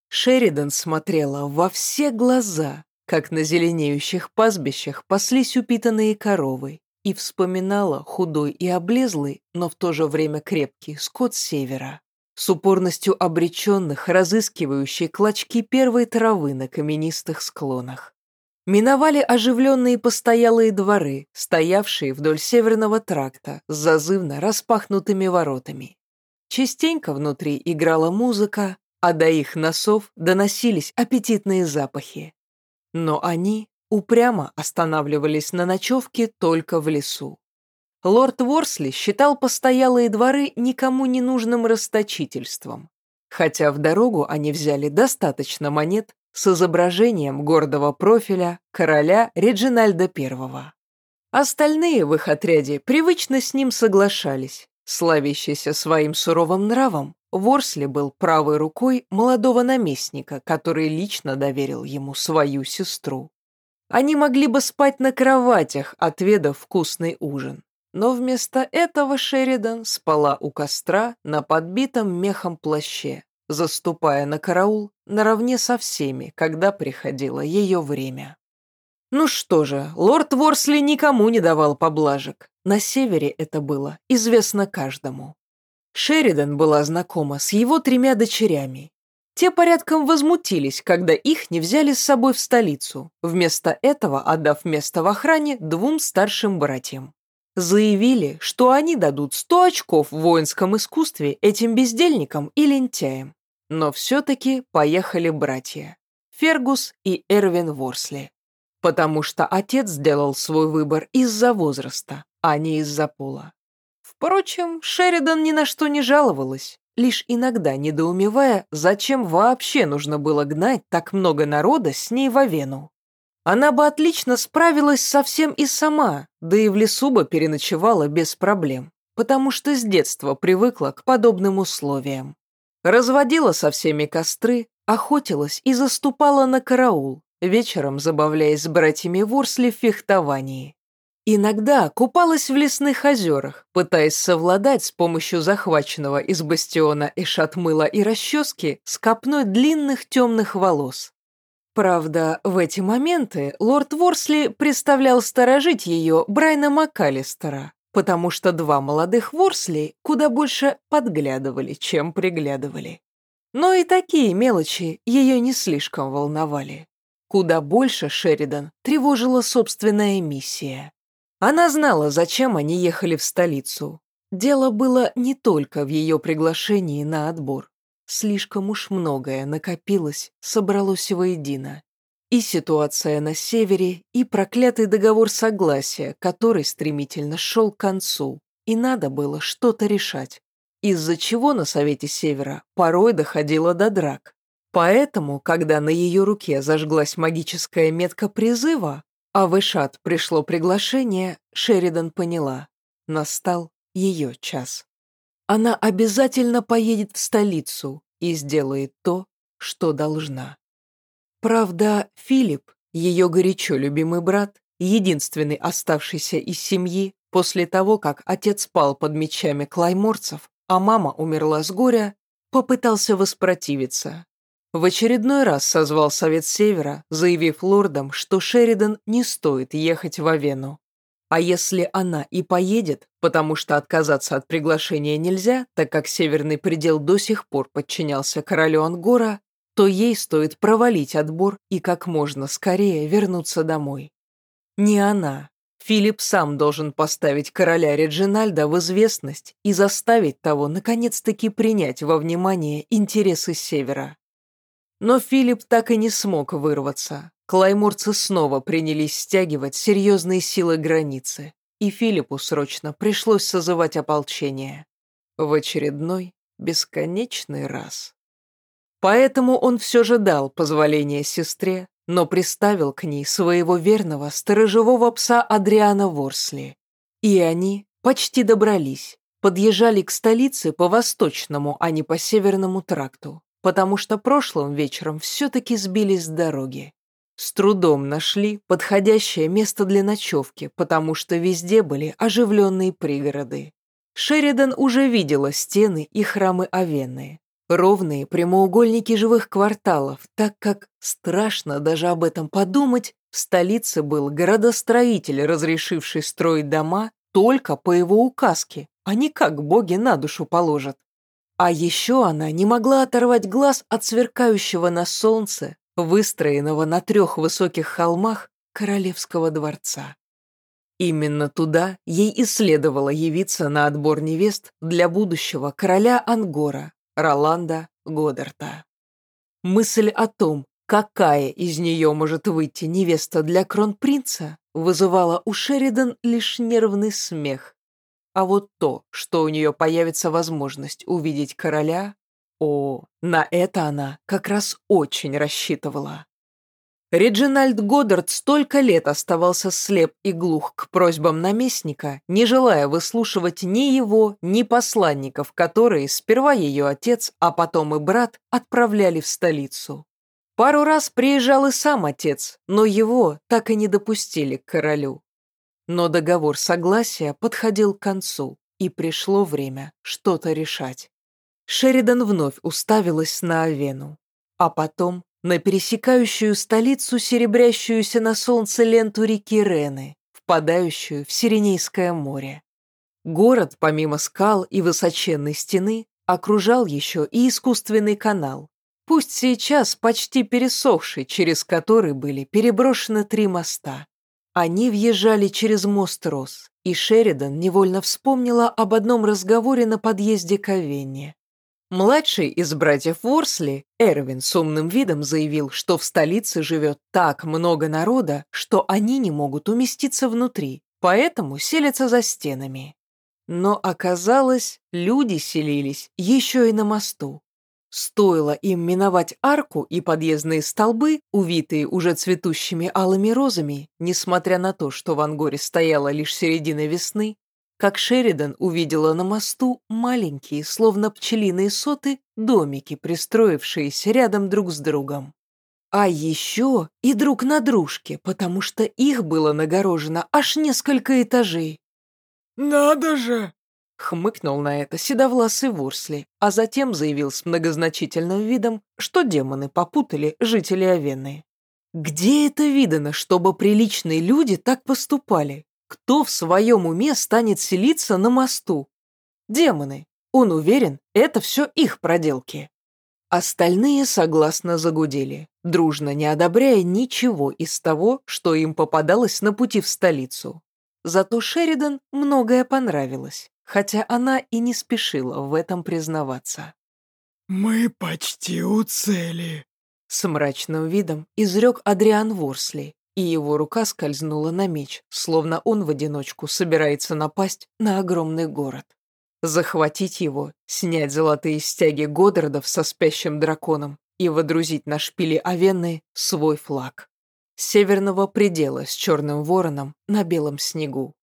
Шеридан смотрела во все глаза, как на зеленеющих пастбищах паслись упитанные коровы, и вспоминала худой и облезлый, но в то же время крепкий скот севера, с упорностью обреченных, разыскивающий клочки первой травы на каменистых склонах. Миновали оживленные постоялые дворы, стоявшие вдоль северного тракта с зазывно распахнутыми воротами. Частенько внутри играла музыка, а до их носов доносились аппетитные запахи. Но они упрямо останавливались на ночевке только в лесу. Лорд Ворсли считал постоялые дворы никому не нужным расточительством, хотя в дорогу они взяли достаточно монет с изображением гордого профиля короля Реджинальда I. Остальные в их отряде привычно с ним соглашались. Славящийся своим суровым нравом, Ворсли был правой рукой молодого наместника, который лично доверил ему свою сестру. Они могли бы спать на кроватях, отведав вкусный ужин. Но вместо этого Шеридан спала у костра на подбитом мехом плаще, заступая на караул наравне со всеми, когда приходило ее время. Ну что же, лорд Ворсли никому не давал поблажек. На севере это было известно каждому. Шеридан была знакома с его тремя дочерями, те порядком возмутились, когда их не взяли с собой в столицу, вместо этого отдав место в охране двум старшим братьям. Заявили, что они дадут 100 очков в воинском искусстве этим бездельникам и лентяям. Но все-таки поехали братья. Фергус и Эрвин Ворсли. Потому что отец сделал свой выбор из-за возраста, а не из-за пола. Впрочем, Шеридан ни на что не жаловалась лишь иногда недоумевая, зачем вообще нужно было гнать так много народа с ней в Авену. Она бы отлично справилась совсем и сама, да и в лесу бы переночевала без проблем, потому что с детства привыкла к подобным условиям. Разводила со всеми костры, охотилась и заступала на караул, вечером забавляясь с братьями Ворсли в фехтовании. Иногда купалась в лесных озерах, пытаясь совладать с помощью захваченного из бастиона эшатмыла и расчески с копной длинных темных волос. Правда, в эти моменты лорд Ворсли представлял сторожить ее Брайна МакАлистера, потому что два молодых Ворсли куда больше подглядывали, чем приглядывали. Но и такие мелочи ее не слишком волновали. Куда больше Шеридан тревожила собственная миссия. Она знала, зачем они ехали в столицу. Дело было не только в ее приглашении на отбор. Слишком уж многое накопилось, собралось воедино. И ситуация на севере, и проклятый договор согласия, который стремительно шел к концу, и надо было что-то решать, из-за чего на Совете Севера порой доходило до драк. Поэтому, когда на ее руке зажглась магическая метка призыва, а в Эшат пришло приглашение, Шеридан поняла, настал ее час. Она обязательно поедет в столицу и сделает то, что должна. Правда, Филипп, ее горячо любимый брат, единственный оставшийся из семьи, после того, как отец пал под мечами клайморцев, а мама умерла с горя, попытался воспротивиться. В очередной раз созвал Совет Севера, заявив лордам, что Шеридан не стоит ехать в Авену, а если она и поедет, потому что отказаться от приглашения нельзя, так как северный предел до сих пор подчинялся королю Ангора, то ей стоит провалить отбор и как можно скорее вернуться домой. Не она. Филипп сам должен поставить короля Реджинальда в известность и заставить того наконец-таки принять во внимание интересы Севера. Но Филипп так и не смог вырваться. Клайморцы снова принялись стягивать серьезные силы границы, и Филиппу срочно пришлось созывать ополчение. В очередной, бесконечный раз. Поэтому он все же дал позволение сестре, но приставил к ней своего верного сторожевого пса Адриана Ворсли. И они почти добрались, подъезжали к столице по восточному, а не по северному тракту, потому что прошлым вечером все-таки сбились с дороги. С трудом нашли подходящее место для ночевки, потому что везде были оживленные пригороды. Шеридан уже видела стены и храмы Авены. Ровные прямоугольники живых кварталов, так как, страшно даже об этом подумать, в столице был городостроитель, разрешивший строить дома только по его указке, а не как боги на душу положат. А еще она не могла оторвать глаз от сверкающего на солнце выстроенного на трех высоких холмах королевского дворца. Именно туда ей и следовало явиться на отбор невест для будущего короля Ангора, Роланда Годдарта. Мысль о том, какая из нее может выйти невеста для кронпринца, вызывала у Шеридан лишь нервный смех. А вот то, что у нее появится возможность увидеть короля, о, на это она как раз очень рассчитывала. Реджинальд Годдард столько лет оставался слеп и глух к просьбам наместника, не желая выслушивать ни его, ни посланников, которые сперва ее отец, а потом и брат отправляли в столицу. Пару раз приезжал и сам отец, но его так и не допустили к королю. Но договор согласия подходил к концу, и пришло время что-то решать. Шеридан вновь уставилась на Авену, а потом на пересекающую столицу, серебрящуюся на солнце ленту реки Рены, впадающую в Сиренейское море. Город, помимо скал и высоченной стены, окружал еще и искусственный канал, пусть сейчас почти пересохший, через который были переброшены три моста. Они въезжали через мост Рос, и Шеридан невольно вспомнила об одном разговоре на подъезде к Авенне. Младший из братьев Ворсли, Эрвин, с умным видом заявил, что в столице живет так много народа, что они не могут уместиться внутри, поэтому селятся за стенами. Но оказалось, люди селились еще и на мосту. Стоило им миновать арку и подъездные столбы, увитые уже цветущими алыми розами, несмотря на то, что в Ангоре стояла лишь середина весны, как Шеридан увидела на мосту маленькие, словно пчелиные соты, домики, пристроившиеся рядом друг с другом. А еще и друг на дружке, потому что их было нагорожено аж несколько этажей. «Надо же!» — хмыкнул на это седовласый Вурсли, а затем заявил с многозначительным видом, что демоны попутали жители Авены. «Где это видано, чтобы приличные люди так поступали? Кто в своем уме станет селиться на мосту? Демоны. Он уверен, это все их проделки». Остальные согласно загудели, дружно не одобряя ничего из того, что им попадалось на пути в столицу. Зато Шеридан многое понравилось, хотя она и не спешила в этом признаваться. «Мы почти у цели», — с мрачным видом изрек Адриан Ворсли, и его рука скользнула на меч, словно он в одиночку собирается напасть на огромный город. Захватить его, снять золотые стяги Годдардов со спящим драконом и водрузить на шпили Авенны свой флаг. Северного предела с черным вороном на белом снегу.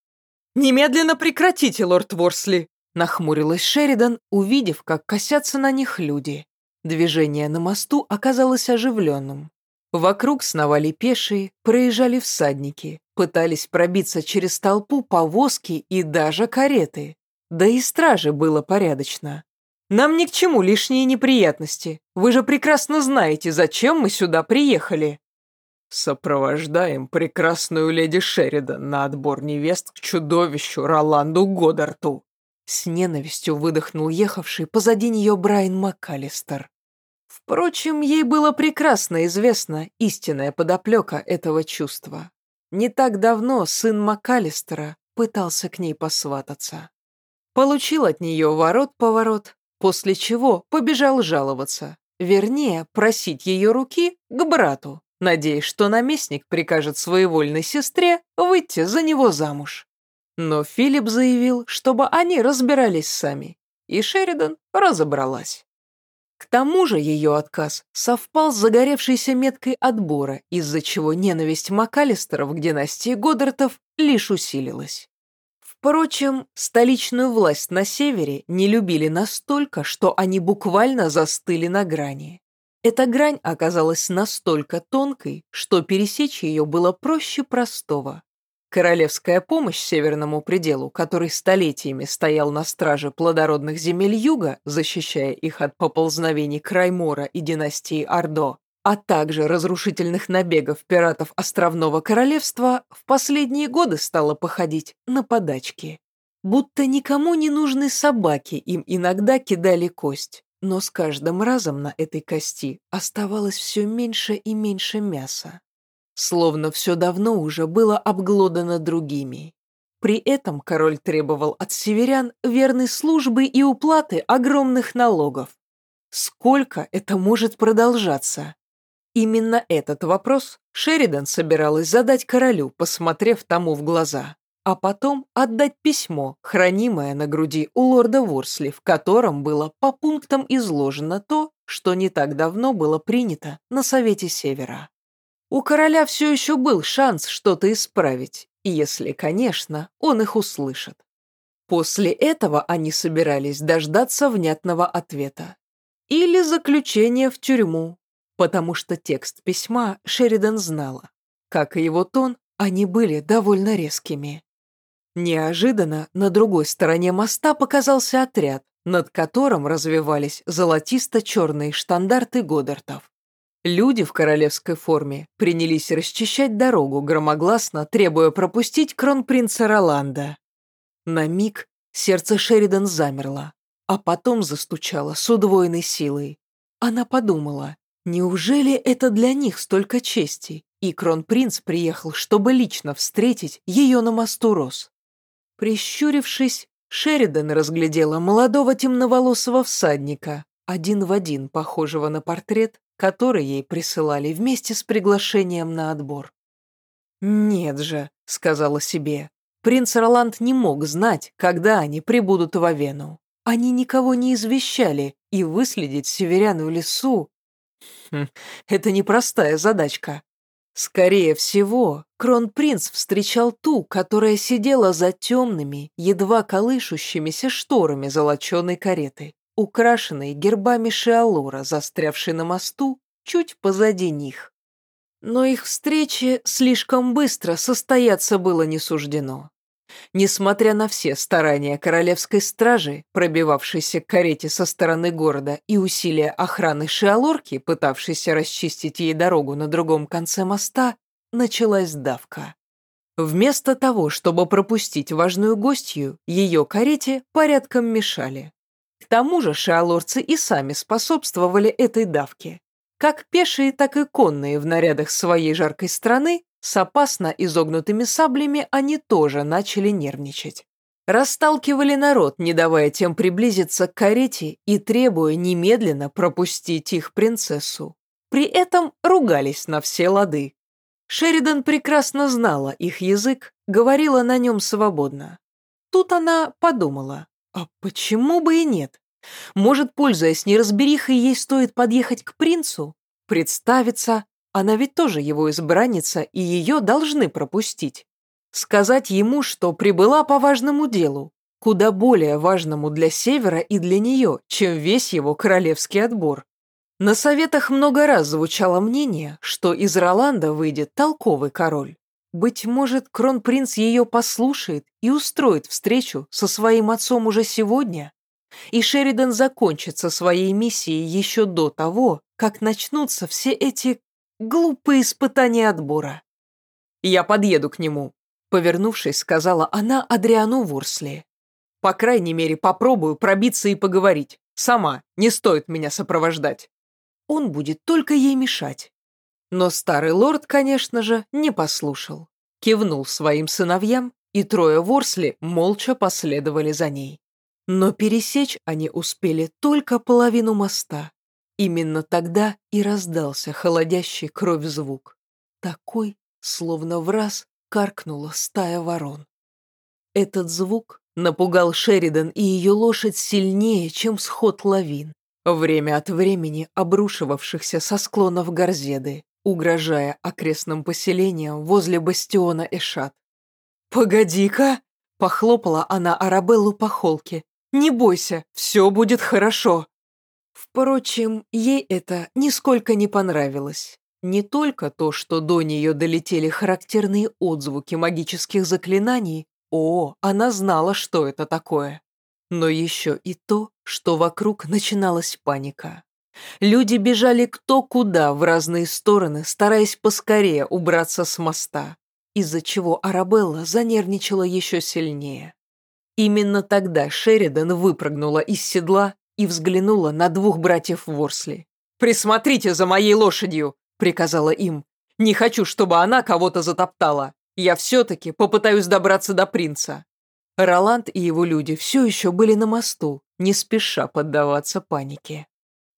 «Немедленно прекратите, лорд Ворсли!» Нахмурилась Шеридан, увидев, как косятся на них люди. Движение на мосту оказалось оживленным. Вокруг сновали пешие, проезжали всадники, пытались пробиться через толпу повозки и даже кареты. Да и стражи было порядочно. Нам ни к чему лишние неприятности. Вы же прекрасно знаете, зачем мы сюда приехали. Сопровождаем прекрасную леди Шеридан на отбор невест к чудовищу Роланду Годарту. С ненавистью выдохнул ехавший позади нее Брайан МакКаллистер. Впрочем, ей было прекрасно известно истинная подоплека этого чувства. Не так давно сын МакКаллистера пытался к ней посвататься. Получил от нее ворот-поворот, после чего побежал жаловаться. Вернее, просить ее руки к брату, надеясь, что наместник прикажет своевольной сестре выйти за него замуж. Но Филипп заявил, чтобы они разбирались сами, и Шеридан разобралась. К тому же ее отказ совпал с загоревшейся меткой отбора, из-за чего ненависть МакАлистеров к династии Годдартов лишь усилилась. Впрочем, столичную власть на севере не любили настолько, что они буквально застыли на грани. Эта грань оказалась настолько тонкой, что пересечь ее было проще простого. Королевская помощь северному пределу, который столетиями стоял на страже плодородных земель юга, защищая их от поползновений Краймора и династии Ордо, а также разрушительных набегов пиратов Островного Королевства, в последние годы стало походить на подачки. Будто никому не нужны собаки им иногда кидали кость, но с каждым разом на этой кости оставалось все меньше и меньше мяса. Словно все давно уже было обглодано другими. При этом король требовал от северян верной службы и уплаты огромных налогов. Сколько это может продолжаться? Именно этот вопрос Шеридан собиралась задать королю, посмотрев тому в глаза, а потом отдать письмо, хранимое на груди у лорда Ворсли, в котором было по пунктам изложено то, что не так давно было принято на Совете Севера. У короля все еще был шанс что-то исправить, если, конечно, он их услышит. После этого они собирались дождаться внятного ответа. Или заключения в тюрьму, потому что текст письма Шеридан знала. Как и его тон, они были довольно резкими. Неожиданно на другой стороне моста показался отряд, над которым развивались золотисто-черные штандарты Годдартов. Люди в королевской форме принялись расчищать дорогу, громогласно требуя пропустить кронпринца Роланда. На миг сердце Шеридан замерло, а потом застучало с удвоенной силой. Она подумала, Неужели это для них столько чести, и кронпринц приехал, чтобы лично встретить ее на мосту Рос? Прищурившись, Шеридан разглядела молодого темноволосого всадника, один в один похожего на портрет, который ей присылали вместе с приглашением на отбор. «Нет же», — сказала себе, — принц Роланд не мог знать, когда они прибудут в Авену. Они никого не извещали, и выследить северян в лесу Хм, это непростая задачка. Скорее всего, кронпринц встречал ту, которая сидела за темными, едва колышущимися шторами золоченой кареты, украшенной гербами Шиалора, застрявшей на мосту чуть позади них. Но их встрече слишком быстро состояться было не суждено. Несмотря на все старания королевской стражи, пробивавшейся к карете со стороны города, и усилия охраны Шиалорки, пытавшейся расчистить ей дорогу на другом конце моста, началась давка. Вместо того, чтобы пропустить важную гостью, ее карете порядком мешали. К тому же шиалорцы и сами способствовали этой давке. Как пешие, так и конные в нарядах своей жаркой страны с опасно изогнутыми саблями они тоже начали нервничать. Расталкивали народ, не давая тем приблизиться к карете и требуя немедленно пропустить их принцессу. При этом ругались на все лады. Шеридан прекрасно знала их язык, говорила на нем свободно. Тут она подумала, а почему бы и нет? Может, пользуясь неразберихой, ей стоит подъехать к принцу, представиться, она ведь тоже его избранница, и ее должны пропустить. Сказать ему, что прибыла по важному делу, куда более важному для Севера и для нее, чем весь его королевский отбор. На советах много раз звучало мнение, что из Роланда выйдет толковый король. Быть может, кронпринц ее послушает и устроит встречу со своим отцом уже сегодня? И Шеридан закончит со своей миссией еще до того, как начнутся все эти Глупые испытания отбора. Я подъеду к нему, повернувшись, сказала она Адриану Вурсли. По крайней мере, попробую пробиться и поговорить. Сама, не стоит меня сопровождать. Он будет только ей мешать. Но старый лорд, конечно же, не послушал. Кивнул своим сыновьям, и трое Ворсли молча последовали за ней. Но пересечь они успели только половину моста. Именно тогда и раздался холодящий кровь звук. Такой, словно в раз каркнула стая ворон. Этот звук напугал Шеридан и ее лошадь сильнее, чем сход лавин, время от времени обрушивавшихся со склонов Горзеды, угрожая окрестным поселениям возле бастиона Эшат. «Погоди-ка!» — похлопала она Арабеллу по холке. «Не бойся, все будет хорошо!» Впрочем, ей это нисколько не понравилось. Не только то, что до нее долетели характерные отзвуки магических заклинаний, о, она знала, что это такое. Но еще и то, что вокруг начиналась паника. Люди бежали кто куда в разные стороны, стараясь поскорее убраться с моста, из-за чего Арабелла занервничала еще сильнее. Именно тогда Шеридан выпрыгнула из седла и взглянула на двух братьев Ворсли. «Присмотрите за моей лошадью!» — приказала им. «Не хочу, чтобы она кого-то затоптала. Я все-таки попытаюсь добраться до принца». Роланд и его люди все еще были на мосту, не спеша поддаваться панике.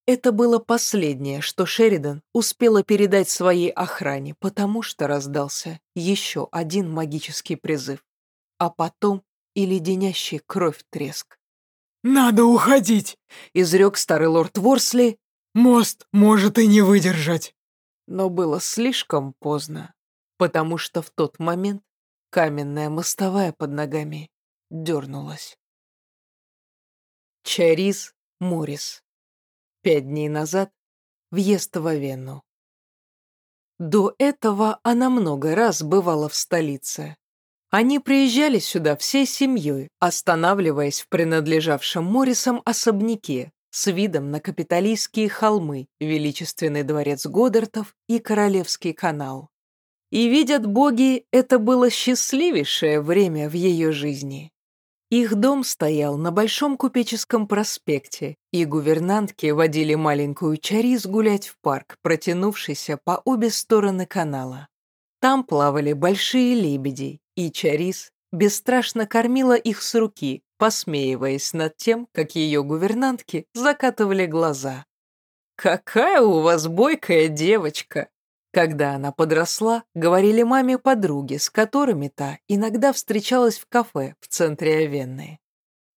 Это было последнее, что Шеридан успела передать своей охране, потому что раздался еще один магический призыв. А потом и леденящий кровь треск. «Надо уходить!» — изрек старый лорд Ворсли. «Мост может и не выдержать!» Но было слишком поздно, потому что в тот момент каменная мостовая под ногами дернулась. Чарис Морис. Пять дней назад въезд в Авенну. До этого она много раз бывала в столице, они приезжали сюда всей семьей, останавливаясь в принадлежавшем Моррисам особняке с видом на капиталистские холмы, величественный дворец Годдартов и Королевский канал. И, видят боги, это было счастливейшее время в ее жизни. Их дом стоял на Большом купеческом проспекте, и гувернантки водили маленькую Чарис гулять в парк, протянувшийся по обе стороны канала. Там плавали большие лебеди, и Чарис бесстрашно кормила их с руки, посмеиваясь над тем, как ее гувернантки закатывали глаза. «Какая у вас бойкая девочка!» Когда она подросла, говорили маме подруги, с которыми та иногда встречалась в кафе в центре Авенны.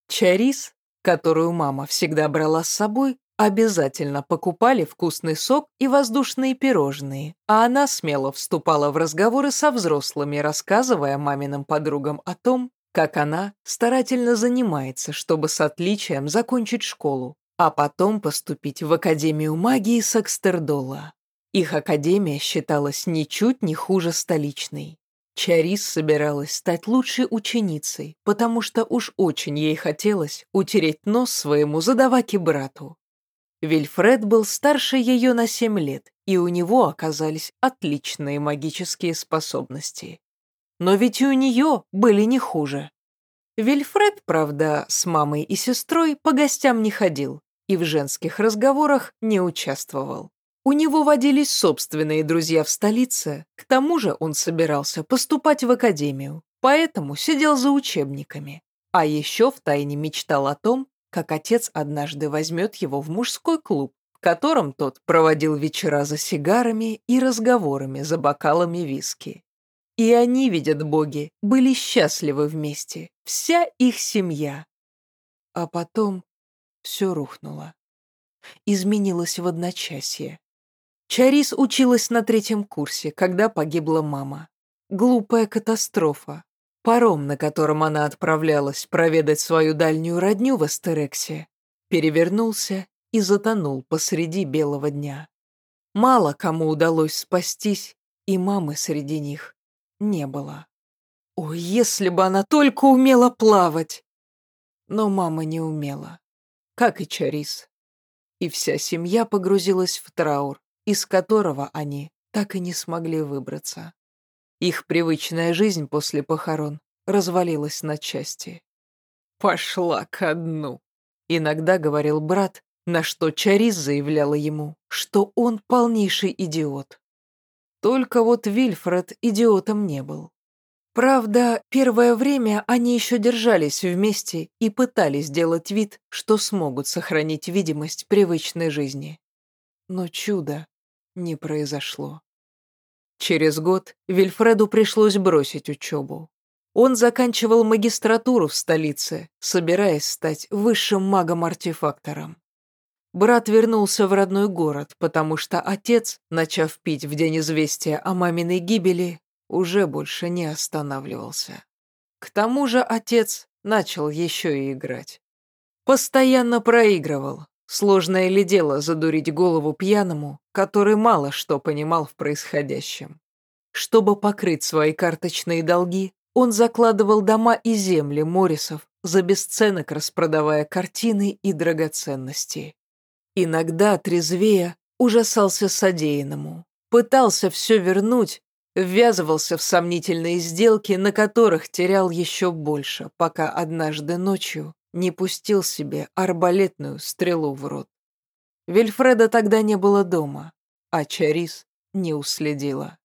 Чарис, которую мама всегда брала с собой, Обязательно покупали вкусный сок и воздушные пирожные, а она смело вступала в разговоры со взрослыми, рассказывая маминым подругам о том, как она старательно занимается, чтобы с отличием закончить школу, а потом поступить в Академию магии Сакстердола. Их академия считалась ничуть не хуже столичной. Чарис собиралась стать лучшей ученицей, потому что уж очень ей хотелось утереть нос своему задаваке-брату. Вильфред был старше ее на семь лет, и у него оказались отличные магические способности. Но ведь и у нее были не хуже. Вильфред, правда, с мамой и сестрой по гостям не ходил и в женских разговорах не участвовал. У него водились собственные друзья в столице, к тому же он собирался поступать в академию, поэтому сидел за учебниками. А еще втайне мечтал о том, как отец однажды возьмет его в мужской клуб, в котором тот проводил вечера за сигарами и разговорами за бокалами виски. И они, видят боги, были счастливы вместе, вся их семья. А потом все рухнуло. Изменилось в одночасье. Чарис училась на третьем курсе, когда погибла мама. Глупая катастрофа. Паром, на котором она отправлялась проведать свою дальнюю родню в Астерексе, перевернулся и затонул посреди белого дня. Мало кому удалось спастись, и мамы среди них не было. О, если бы она только умела плавать! Но мама не умела, как и Чарис. И вся семья погрузилась в траур, из которого они так и не смогли выбраться. Их привычная жизнь после похорон развалилась на части. «Пошла ко дну», — иногда говорил брат, на что Чарис заявляла ему, что он полнейший идиот. Только вот Вильфред идиотом не был. Правда, первое время они еще держались вместе и пытались делать вид, что смогут сохранить видимость привычной жизни. Но чудо не произошло. Через год Вильфреду пришлось бросить учебу. Он заканчивал магистратуру в столице, собираясь стать высшим магом-артефактором. Брат вернулся в родной город, потому что отец, начав пить в день известия о маминой гибели, уже больше не останавливался. К тому же отец начал еще и играть. Постоянно проигрывал, Сложное ли дело задурить голову пьяному, который мало что понимал в происходящем. Чтобы покрыть свои карточные долги, он закладывал дома и земли Морисов, за бесценок распродавая картины и драгоценности. Иногда, трезвея, ужасался содеянному, пытался все вернуть, ввязывался в сомнительные сделки, на которых терял еще больше, пока однажды ночью не пустил себе арбалетную стрелу в рот. Вильфреда тогда не было дома, а Чарис не уследила.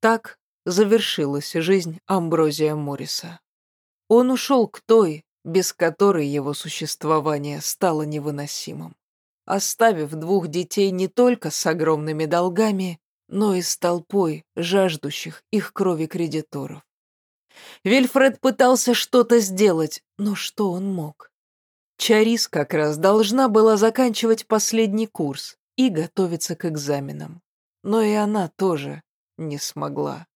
Так завершилась жизнь Амброзия Морриса. Он ушел к той, без которой его существование стало невыносимым, оставив двух детей не только с огромными долгами, но и с толпой жаждущих их крови кредиторов. Вильфред пытался что-то сделать, но что он мог? Чарис как раз должна была заканчивать последний курс и готовиться к экзаменам. Но и она тоже не смогла.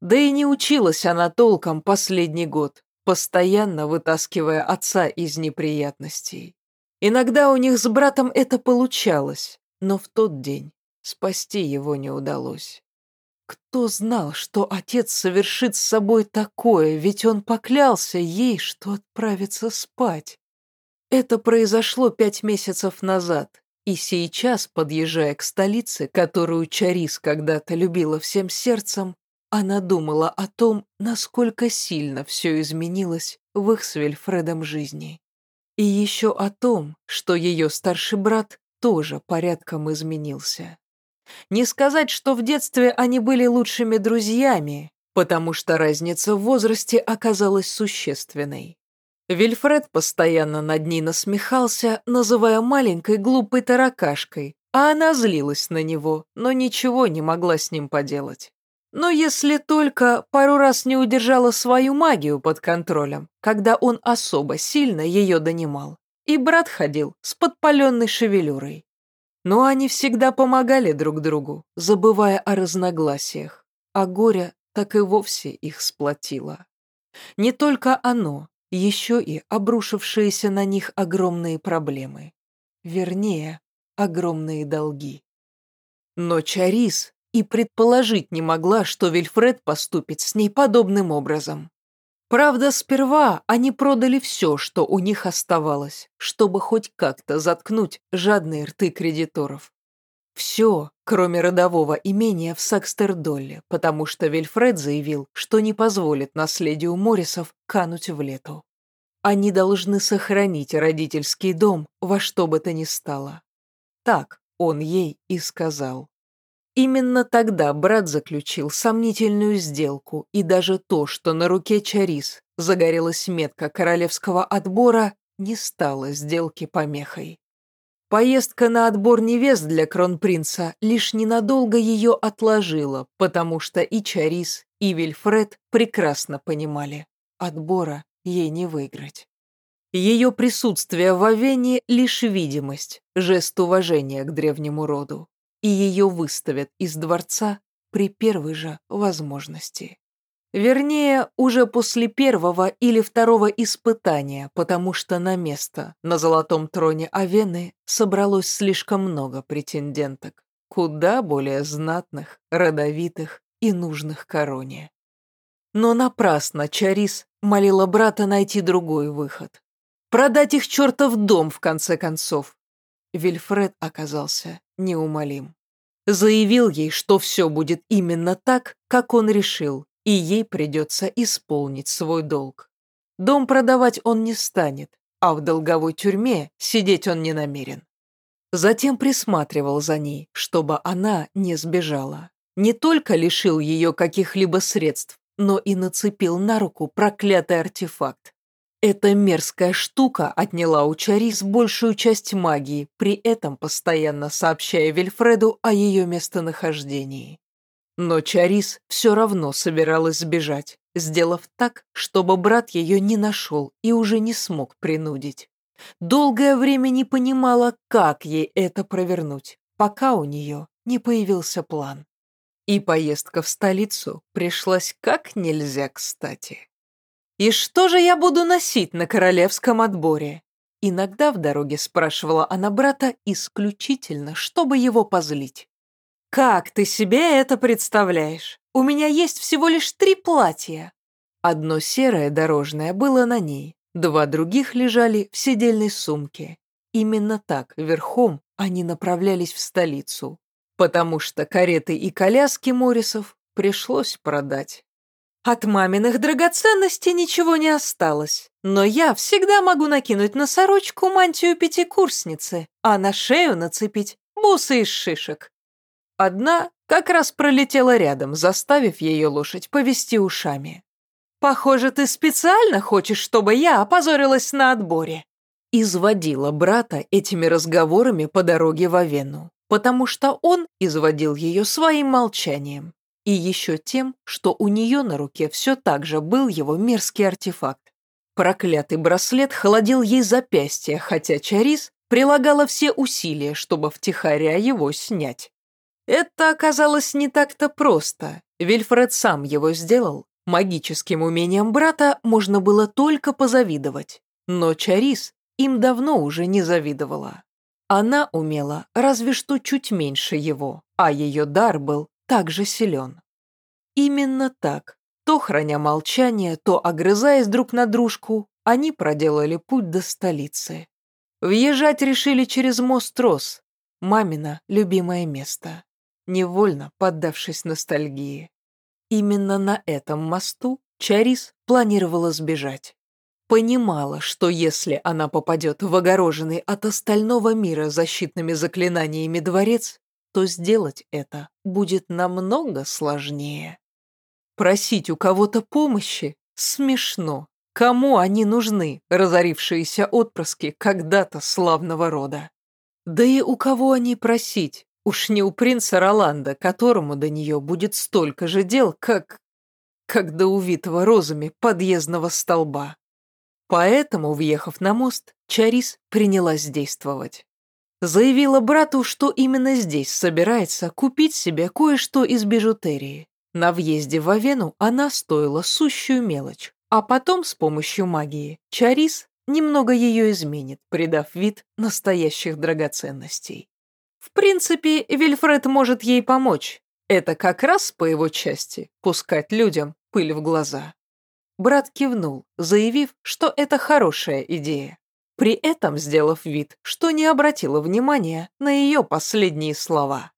Да и не училась она толком последний год, постоянно вытаскивая отца из неприятностей. Иногда у них с братом это получалось, но в тот день спасти его не удалось. Кто знал, что отец совершит с собой такое, ведь он поклялся ей, что отправится спать. Это произошло пять месяцев назад, и сейчас, подъезжая к столице, которую Чарис когда-то любила всем сердцем, она думала о том, насколько сильно все изменилось в их с Вильфредом жизни. И еще о том, что ее старший брат тоже порядком изменился. Не сказать, что в детстве они были лучшими друзьями, потому что разница в возрасте оказалась существенной. Вильфред постоянно над ней насмехался, называя маленькой глупой таракашкой, а она злилась на него, но ничего не могла с ним поделать. Но если только пару раз не удержала свою магию под контролем, когда он особо сильно ее донимал, и брат ходил с подпаленной шевелюрой. Но они всегда помогали друг другу, забывая о разногласиях, а горе так и вовсе их сплотило. Не только оно, еще и обрушившиеся на них огромные проблемы. Вернее, огромные долги. Но Чарис и предположить не могла, что Вильфред поступит с ней подобным образом. Правда, сперва они продали все, что у них оставалось, чтобы хоть как-то заткнуть жадные рты кредиторов. Все, кроме родового имения в Сакстердолле, потому что Вильфред заявил, что не позволит наследию Моррисов кануть в лету. Они должны сохранить родительский дом во что бы то ни стало. Так он ей и сказал. Именно тогда брат заключил сомнительную сделку, и даже то, что на руке Чарис загорелась метка королевского отбора, не стало сделки помехой. Поездка на отбор невест для кронпринца лишь ненадолго ее отложила, потому что и Чарис, и Вильфред прекрасно понимали, отбора ей не выиграть. Ее присутствие в Авене – лишь видимость, жест уважения к древнему роду и ее выставят из дворца при первой же возможности. Вернее, уже после первого или второго испытания, потому что на место на золотом троне Авены собралось слишком много претенденток, куда более знатных, родовитых и нужных короне. Но напрасно Чарис молила брата найти другой выход. Продать их чертов дом, в конце концов. Вильфред оказался неумолим. Заявил ей, что все будет именно так, как он решил, и ей придется исполнить свой долг. Дом продавать он не станет, а в долговой тюрьме сидеть он не намерен. Затем присматривал за ней, чтобы она не сбежала. Не только лишил ее каких-либо средств, но и нацепил на руку проклятый артефакт. Эта мерзкая штука отняла у Чарис большую часть магии, при этом постоянно сообщая Вильфреду о ее местонахождении. Но Чарис все равно собиралась сбежать, сделав так, чтобы брат ее не нашел и уже не смог принудить. Долгое время не понимала, как ей это провернуть, пока у нее не появился план. И поездка в столицу пришлась как нельзя кстати. «И что же я буду носить на королевском отборе?» Иногда в дороге спрашивала она брата исключительно, чтобы его позлить. «Как ты себе это представляешь? У меня есть всего лишь три платья». Одно серое дорожное было на ней, два других лежали в сидельной сумке. Именно так, верхом, они направлялись в столицу, потому что кареты и коляски Морисов пришлось продать. От маминых драгоценностей ничего не осталось, но я всегда могу накинуть на сорочку мантию пятикурсницы, а на шею нацепить бусы из шишек. Одна как раз пролетела рядом, заставив ее лошадь повести ушами. «Похоже, ты специально хочешь, чтобы я опозорилась на отборе», изводила брата этими разговорами по дороге в Авену, потому что он изводил ее своим молчанием. И еще тем, что у нее на руке все так же был его мерзкий артефакт. Проклятый браслет холодил ей запястье, хотя Чарис прилагала все усилия, чтобы втихаря его снять. Это оказалось не так-то просто. Вильфред сам его сделал. Магическим умением брата можно было только позавидовать. Но Чарис им давно уже не завидовала. Она умела разве что чуть меньше его, а ее дар был также силен. Именно так, то храня молчание, то огрызаясь друг на дружку, они проделали путь до столицы. Въезжать решили через мост Рос, мамина любимое место, невольно поддавшись ностальгии. Именно на этом мосту Чарис планировала сбежать. Понимала, что если она попадет в огороженный от остального мира защитными заклинаниями дворец, то сделать это будет намного сложнее. Просить у кого-то помощи смешно. Кому они нужны, разорившиеся отпрыски когда-то славного рода? Да и у кого они просить? Уж не у принца Роланда, которому до нее будет столько же дел, как... как до увитого розами подъездного столба. Поэтому, въехав на мост, Чарис принялась действовать. Заявила брату, что именно здесь собирается купить себе кое-что из бижутерии. На въезде в Авену она стоила сущую мелочь, а потом с помощью магии Чарис немного ее изменит, придав вид настоящих драгоценностей. В принципе, Вильфред может ей помочь. Это как раз по его части – пускать людям пыль в глаза. Брат кивнул, заявив, что это хорошая идея. При этом сделав вид, что не обратила внимания на ее последние слова.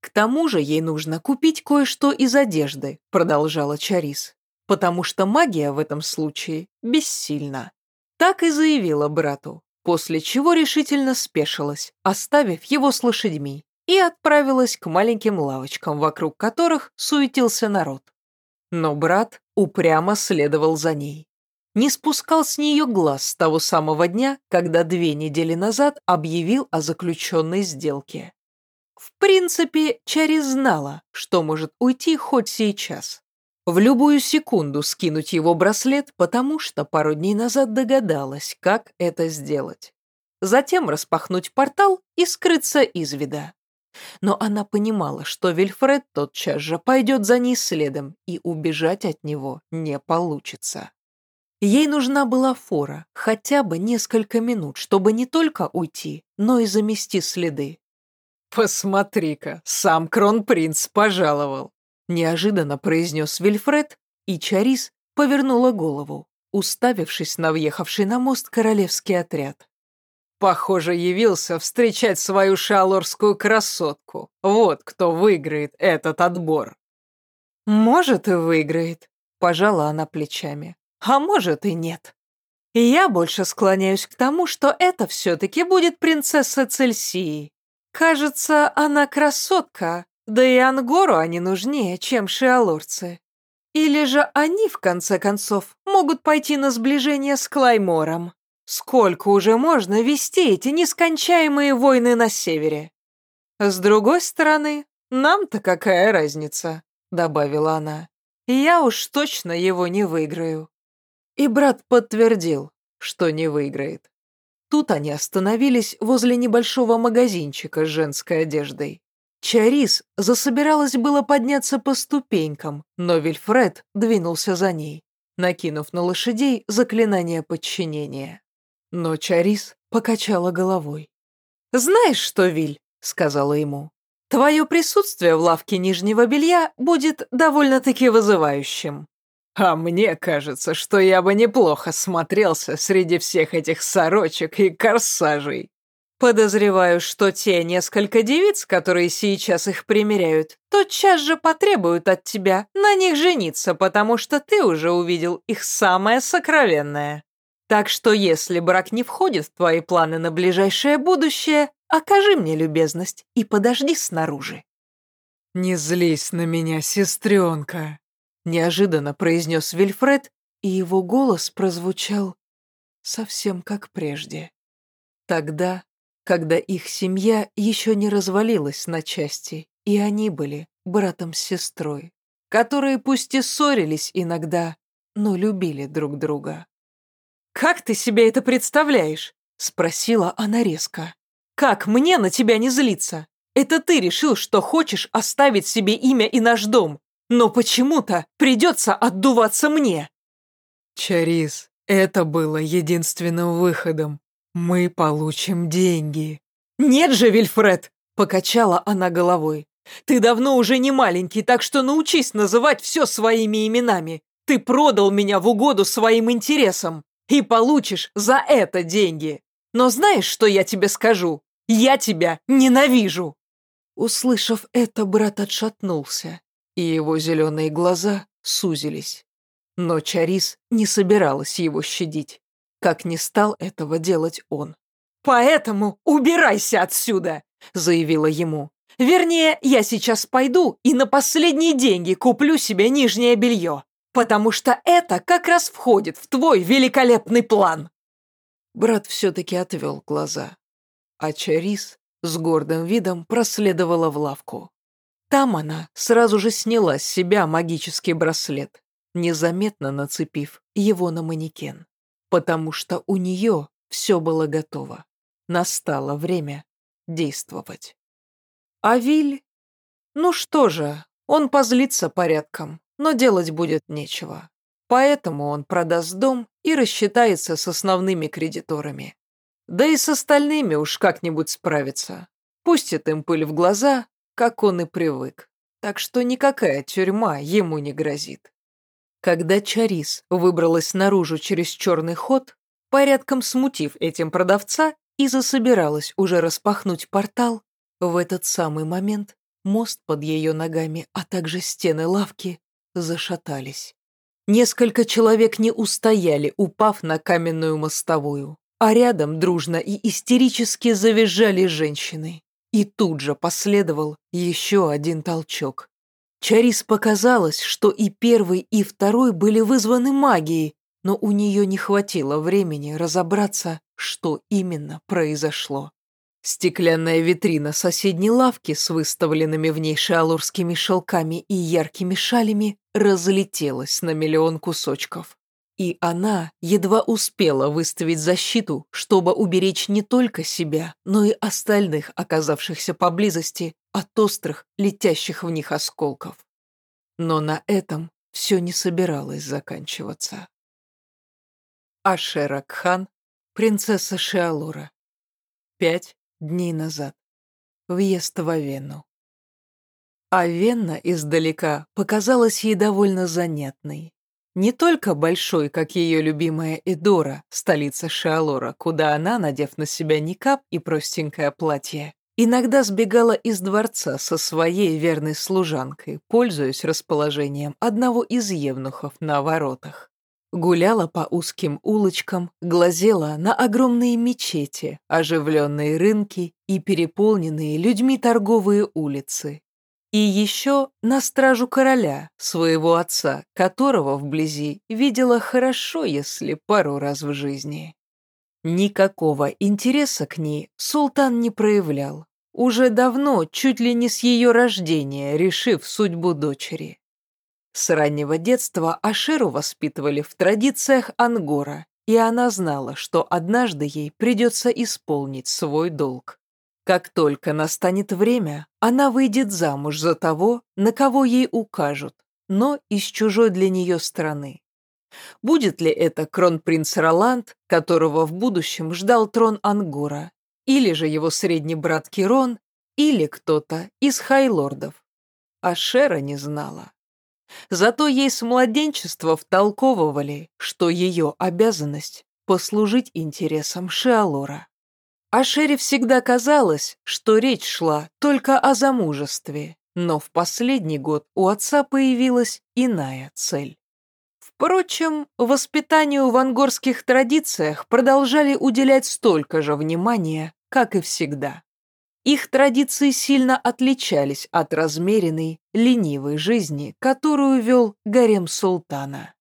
«К тому же ей нужно купить кое-что из одежды», – продолжала Чарис, «потому что магия в этом случае бессильна». Так и заявила брату, после чего решительно спешилась, оставив его с лошадьми, и отправилась к маленьким лавочкам, вокруг которых суетился народ. Но брат упрямо следовал за ней. Не спускал с нее глаз с того самого дня, когда две недели назад объявил о заключенной сделке. В принципе, Чари знала, что может уйти хоть сейчас. В любую секунду скинуть его браслет, потому что пару дней назад догадалась, как это сделать. Затем распахнуть портал и скрыться из вида. Но она понимала, что Вильфред тотчас же пойдет за ней следом, и убежать от него не получится. Ей нужна была фора, хотя бы несколько минут, чтобы не только уйти, но и замести следы. «Посмотри-ка, сам кронпринц пожаловал», — неожиданно произнес Вильфред, и Чарис повернула голову, уставившись на въехавший на мост королевский отряд. Похоже, явился встречать свою шалорскую красотку. Вот кто выиграет этот отбор. Может, и выиграет, пожала она плечами. А может и нет. Я больше склоняюсь к тому, что это все-таки будет принцесса Цельсии. Кажется, она красотка, да и Ангору они нужнее, чем шиалорцы. Или же они, в конце концов, могут пойти на сближение с Клаймором. Сколько уже можно вести эти нескончаемые войны на севере? С другой стороны, нам-то какая разница, добавила она. Я уж точно его не выиграю. И брат подтвердил, что не выиграет. Тут они остановились возле небольшого магазинчика с женской одеждой. Чарис засобиралась было подняться по ступенькам, но Вильфред двинулся за ней, накинув на лошадей заклинание подчинения. Но Чарис покачала головой. «Знаешь что, Виль?» — сказала ему. «Твое присутствие в лавке нижнего белья будет довольно-таки вызывающим». «А мне кажется, что я бы неплохо смотрелся среди всех этих сорочек и корсажей». Подозреваю, что те несколько девиц, которые сейчас их примеряют, тотчас же потребуют от тебя на них жениться, потому что ты уже увидел их самое сокровенное. Так что если брак не входит в твои планы на ближайшее будущее, окажи мне любезность и подожди снаружи». «Не злись на меня, сестренка», — неожиданно произнес Вильфред, и его голос прозвучал совсем как прежде. Тогда, когда их семья еще не развалилась на части, и они были братом с сестрой, которые пусть и ссорились иногда, но любили друг друга. «Как ты себе это представляешь?» — спросила она резко. «Как мне на тебя не злиться? Это ты решил, что хочешь оставить себе имя и наш дом, но почему-то придется отдуваться мне». «Чарис, это было единственным выходом. Мы получим деньги». «Нет же, Вильфред!» — покачала она головой. «Ты давно уже не маленький, так что научись называть все своими именами. Ты продал меня в угоду своим интересам и получишь за это деньги. Но знаешь, что я тебе скажу? Я тебя ненавижу!» Услышав это, брат отшатнулся, и его зеленые глаза сузились. Но Чарис не собиралась его щадить, как не стал этого делать он. «Поэтому убирайся отсюда!» — заявила ему. «Вернее, я сейчас пойду и на последние деньги куплю себе нижнее белье потому что это как раз входит в твой великолепный план!» Брат все-таки отвел глаза, а Чарис с гордым видом проследовала в лавку. Там она сразу же сняла с себя магический браслет, незаметно нацепив его на манекен, потому что у нее все было готово. Настало время действовать. А Виль? Ну что же, он позлится порядком, но делать будет нечего. Поэтому он продаст дом и рассчитается с основными кредиторами. Да и с остальными уж как-нибудь справится. пустит им пыль в глаза, как он и привык. Так что никакая тюрьма ему не грозит. Когда Чарис выбралась наружу через черный ход, порядком смутив этим продавца, и засобиралась уже распахнуть портал, в этот самый момент мост под ее ногами, а также стены лавки зашатались. Несколько человек не устояли, упав на каменную мостовую, а рядом дружно и истерически завизжали женщины. И тут же последовал еще один толчок. Чарис показалось, что и первый, и второй были вызваны магией, но у нее не хватило времени разобраться, что именно произошло. Стеклянная витрина соседней лавки с выставленными в ней шалурскими шелками и яркими шалями разлетелась на миллион кусочков. И она едва успела выставить защиту, чтобы уберечь не только себя, но и остальных, оказавшихся поблизости, от острых, летящих в них осколков. Но на этом все не собиралось заканчиваться. Ашера Кхан, принцесса Шиалура. Пять дней назад. Въезд в Авенну. А Венна издалека показалась ей довольно занятной. Не только большой, как ее любимая Эдора, столица Шиалора, куда она, надев на себя никап и простенькое платье, иногда сбегала из дворца со своей верной служанкой, пользуясь расположением одного из евнухов на воротах. Гуляла по узким улочкам, глазела на огромные мечети, оживленные рынки и переполненные людьми торговые улицы. И еще на стражу короля, своего отца, которого вблизи видела хорошо, если пару раз в жизни. Никакого интереса к ней султан не проявлял. Уже давно, чуть ли не с ее рождения, решив судьбу дочери. С раннего детства Ашеру воспитывали в традициях Ангора, и она знала, что однажды ей придется исполнить свой долг. Как только настанет время, она выйдет замуж за того, на кого ей укажут, но из чужой для нее страны. Будет ли это кронпринц Роланд, которого в будущем ждал трон Ангора, или же его средний брат Кирон, или кто-то из хайлордов? Ашера не знала. Зато ей с младенчества втолковывали, что ее обязанность – послужить интересам Шиалора. А Шерри всегда казалось, что речь шла только о замужестве, но в последний год у отца появилась иная цель. Впрочем, воспитанию в ангорских традициях продолжали уделять столько же внимания, как и всегда. Их традиции сильно отличались от размеренной, ленивой жизни, которую вел гарем султана.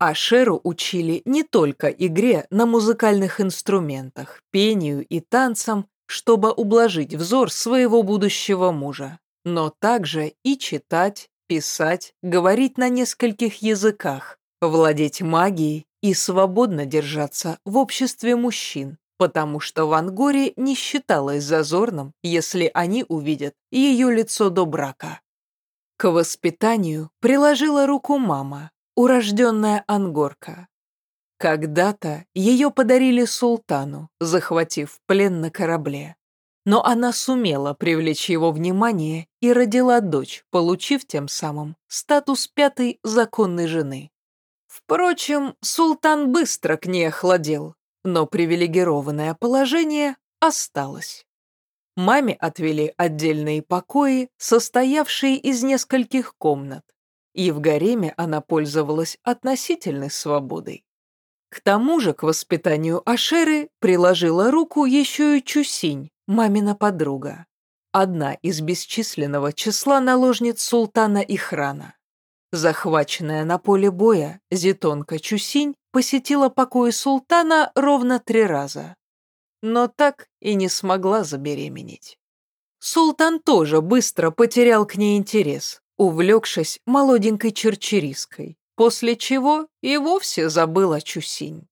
Ашеру учили не только игре на музыкальных инструментах, пению и танцам, чтобы ублажить взор своего будущего мужа, но также и читать, писать, говорить на нескольких языках, владеть магией и свободно держаться в обществе мужчин, потому что в Ангоре не считалось зазорным, если они увидят ее лицо до брака. К воспитанию приложила руку мама, урожденная ангорка. Когда-то ее подарили султану, захватив плен на корабле. Но она сумела привлечь его внимание и родила дочь, получив тем самым статус пятой законной жены. Впрочем, султан быстро к ней охладел, но привилегированное положение осталось. Маме отвели отдельные покои, состоявшие из нескольких комнат, и в гареме она пользовалась относительной свободой. К тому же к воспитанию Ашеры приложила руку еще и Чусинь, мамина подруга, одна из бесчисленного числа наложниц султана Ихрана. Захваченная на поле боя, зетонка Чусинь посетила покои султана ровно три раза, но так и не смогла забеременеть. Султан тоже быстро потерял к ней интерес, увлекшись молоденькой черчериской, после чего и вовсе забыл о Чусинь.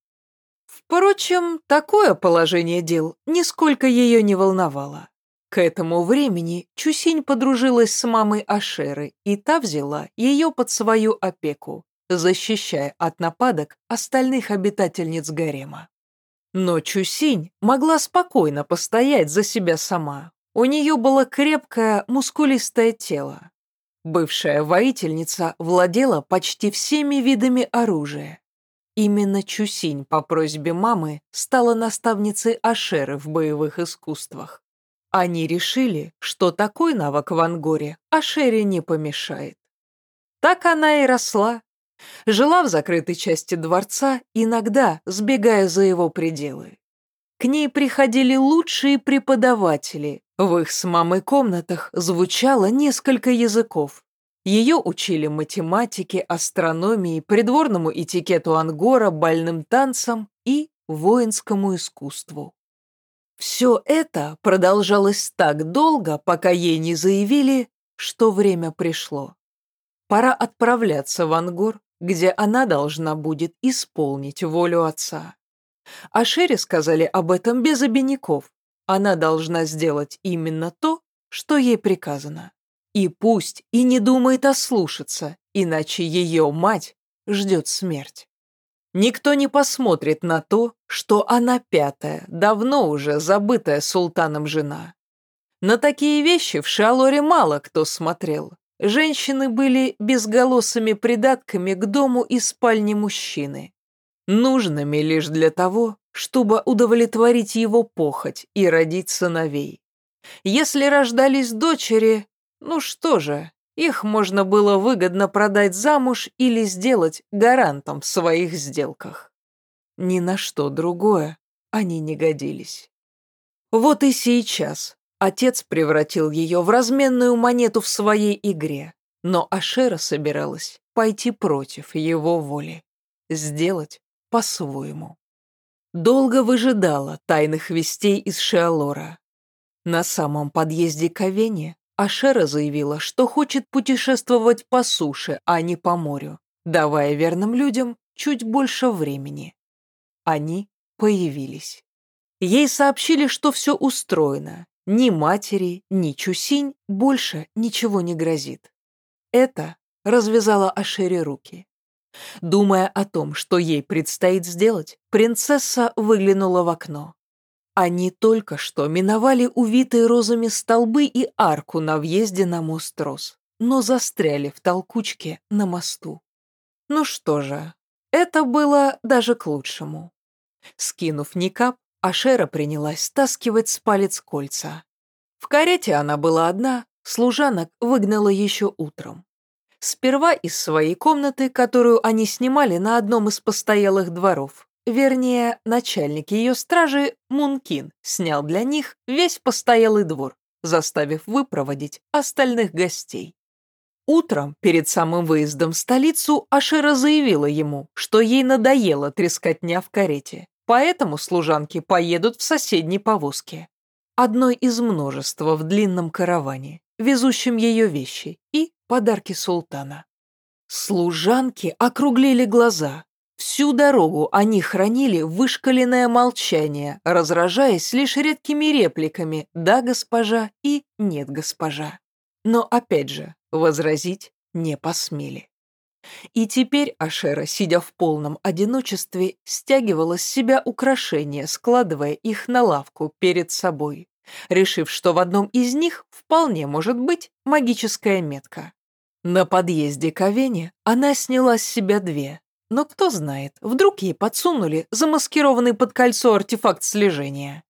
Впрочем, такое положение дел нисколько ее не волновало. К этому времени Чусинь подружилась с мамой Ашеры, и та взяла ее под свою опеку, защищая от нападок остальных обитательниц гарема. Но Чусинь могла спокойно постоять за себя сама, У нее было крепкое, мускулистое тело. Бывшая воительница владела почти всеми видами оружия. Именно Чусинь по просьбе мамы стала наставницей Ашеры в боевых искусствах. Они решили, что такой навык в Ангоре Ашере не помешает. Так она и росла. Жила в закрытой части дворца, иногда сбегая за его пределы. К ней приходили лучшие преподаватели. В их с мамой комнатах звучало несколько языков. Ее учили математике, астрономии, придворному этикету ангора, бальным танцам и воинскому искусству. Все это продолжалось так долго, пока ей не заявили, что время пришло. Пора отправляться в Ангор, где она должна будет исполнить волю отца. А Шерри сказали об этом без обиняков. Она должна сделать именно то, что ей приказано. И пусть и не думает ослушаться, иначе ее мать ждет смерть. Никто не посмотрит на то, что она пятая, давно уже забытая султаном жена. На такие вещи в Шалоре мало кто смотрел. Женщины были безголосыми придатками к дому и спальне мужчины, нужными лишь для того, чтобы удовлетворить его похоть и родить сыновей. Если рождались дочери, ну что же, их можно было выгодно продать замуж или сделать гарантом в своих сделках. Ни на что другое они не годились. Вот и сейчас Отец превратил ее в разменную монету в своей игре, но Ашера собиралась пойти против его воли, сделать по-своему. Долго выжидала тайных вестей из Шиалора. На самом подъезде к Авене Ашера заявила, что хочет путешествовать по суше, а не по морю, давая верным людям чуть больше времени. Они появились. Ей сообщили, что все устроено, ни матери, ни Чусинь больше ничего не грозит. Это развязала Ашере руки. Думая о том, что ей предстоит сделать, принцесса выглянула в окно. Они только что миновали увитые розами столбы и арку на въезде на мост Рос, но застряли в толкучке на мосту. Ну что же, это было даже к лучшему. Скинув никап, Ашера принялась стаскивать с палец кольца. В карете она была одна, служанок выгнала еще утром. Сперва из своей комнаты, которую они снимали на одном из постоялых дворов. Вернее, начальник ее стражи, Мункин, снял для них весь постоялый двор, заставив выпроводить остальных гостей. Утром, перед самым выездом в столицу, Ашера заявила ему, что ей надоело трескотня в карете. Поэтому служанки поедут в соседней повозке. Одной из множества в длинном караване, везущем ее вещи и подарки султана. Служанки округлили глаза. Всю дорогу они хранили вышкаленное молчание, разражаясь лишь редкими репликами «да, госпожа» и «нет, госпожа». Но опять же, возразить не посмели. И теперь Ашера, сидя в полном одиночестве, стягивала с себя украшения, складывая их на лавку перед собой, решив, что в одном из них вполне может быть магическая метка. На подъезде к Авене она сняла с себя две, но кто знает, вдруг ей подсунули замаскированный под кольцо артефакт слежения.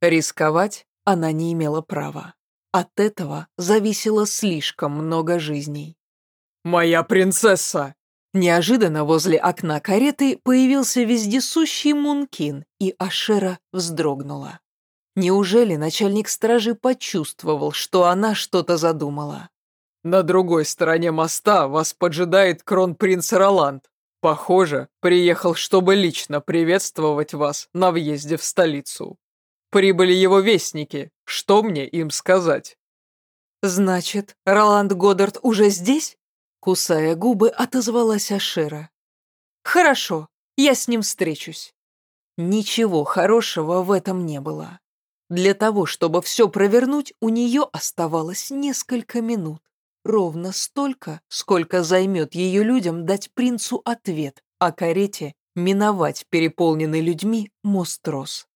Рисковать она не имела права. От этого зависело слишком много жизней. «Моя принцесса!» Неожиданно возле окна кареты появился вездесущий Мункин, и Ашера вздрогнула. Неужели начальник стражи почувствовал, что она что-то задумала? «На другой стороне моста вас поджидает кронпринц Роланд. Похоже, приехал, чтобы лично приветствовать вас на въезде в столицу. Прибыли его вестники. Что мне им сказать?» «Значит, Роланд Годдард уже здесь?» Кусая губы, отозвалась Ашера. «Хорошо, я с ним встречусь». Ничего хорошего в этом не было. Для того, чтобы все провернуть, у нее оставалось несколько минут. Ровно столько, сколько займет ее людям дать принцу ответ о карете миновать переполненный людьми мост Рос.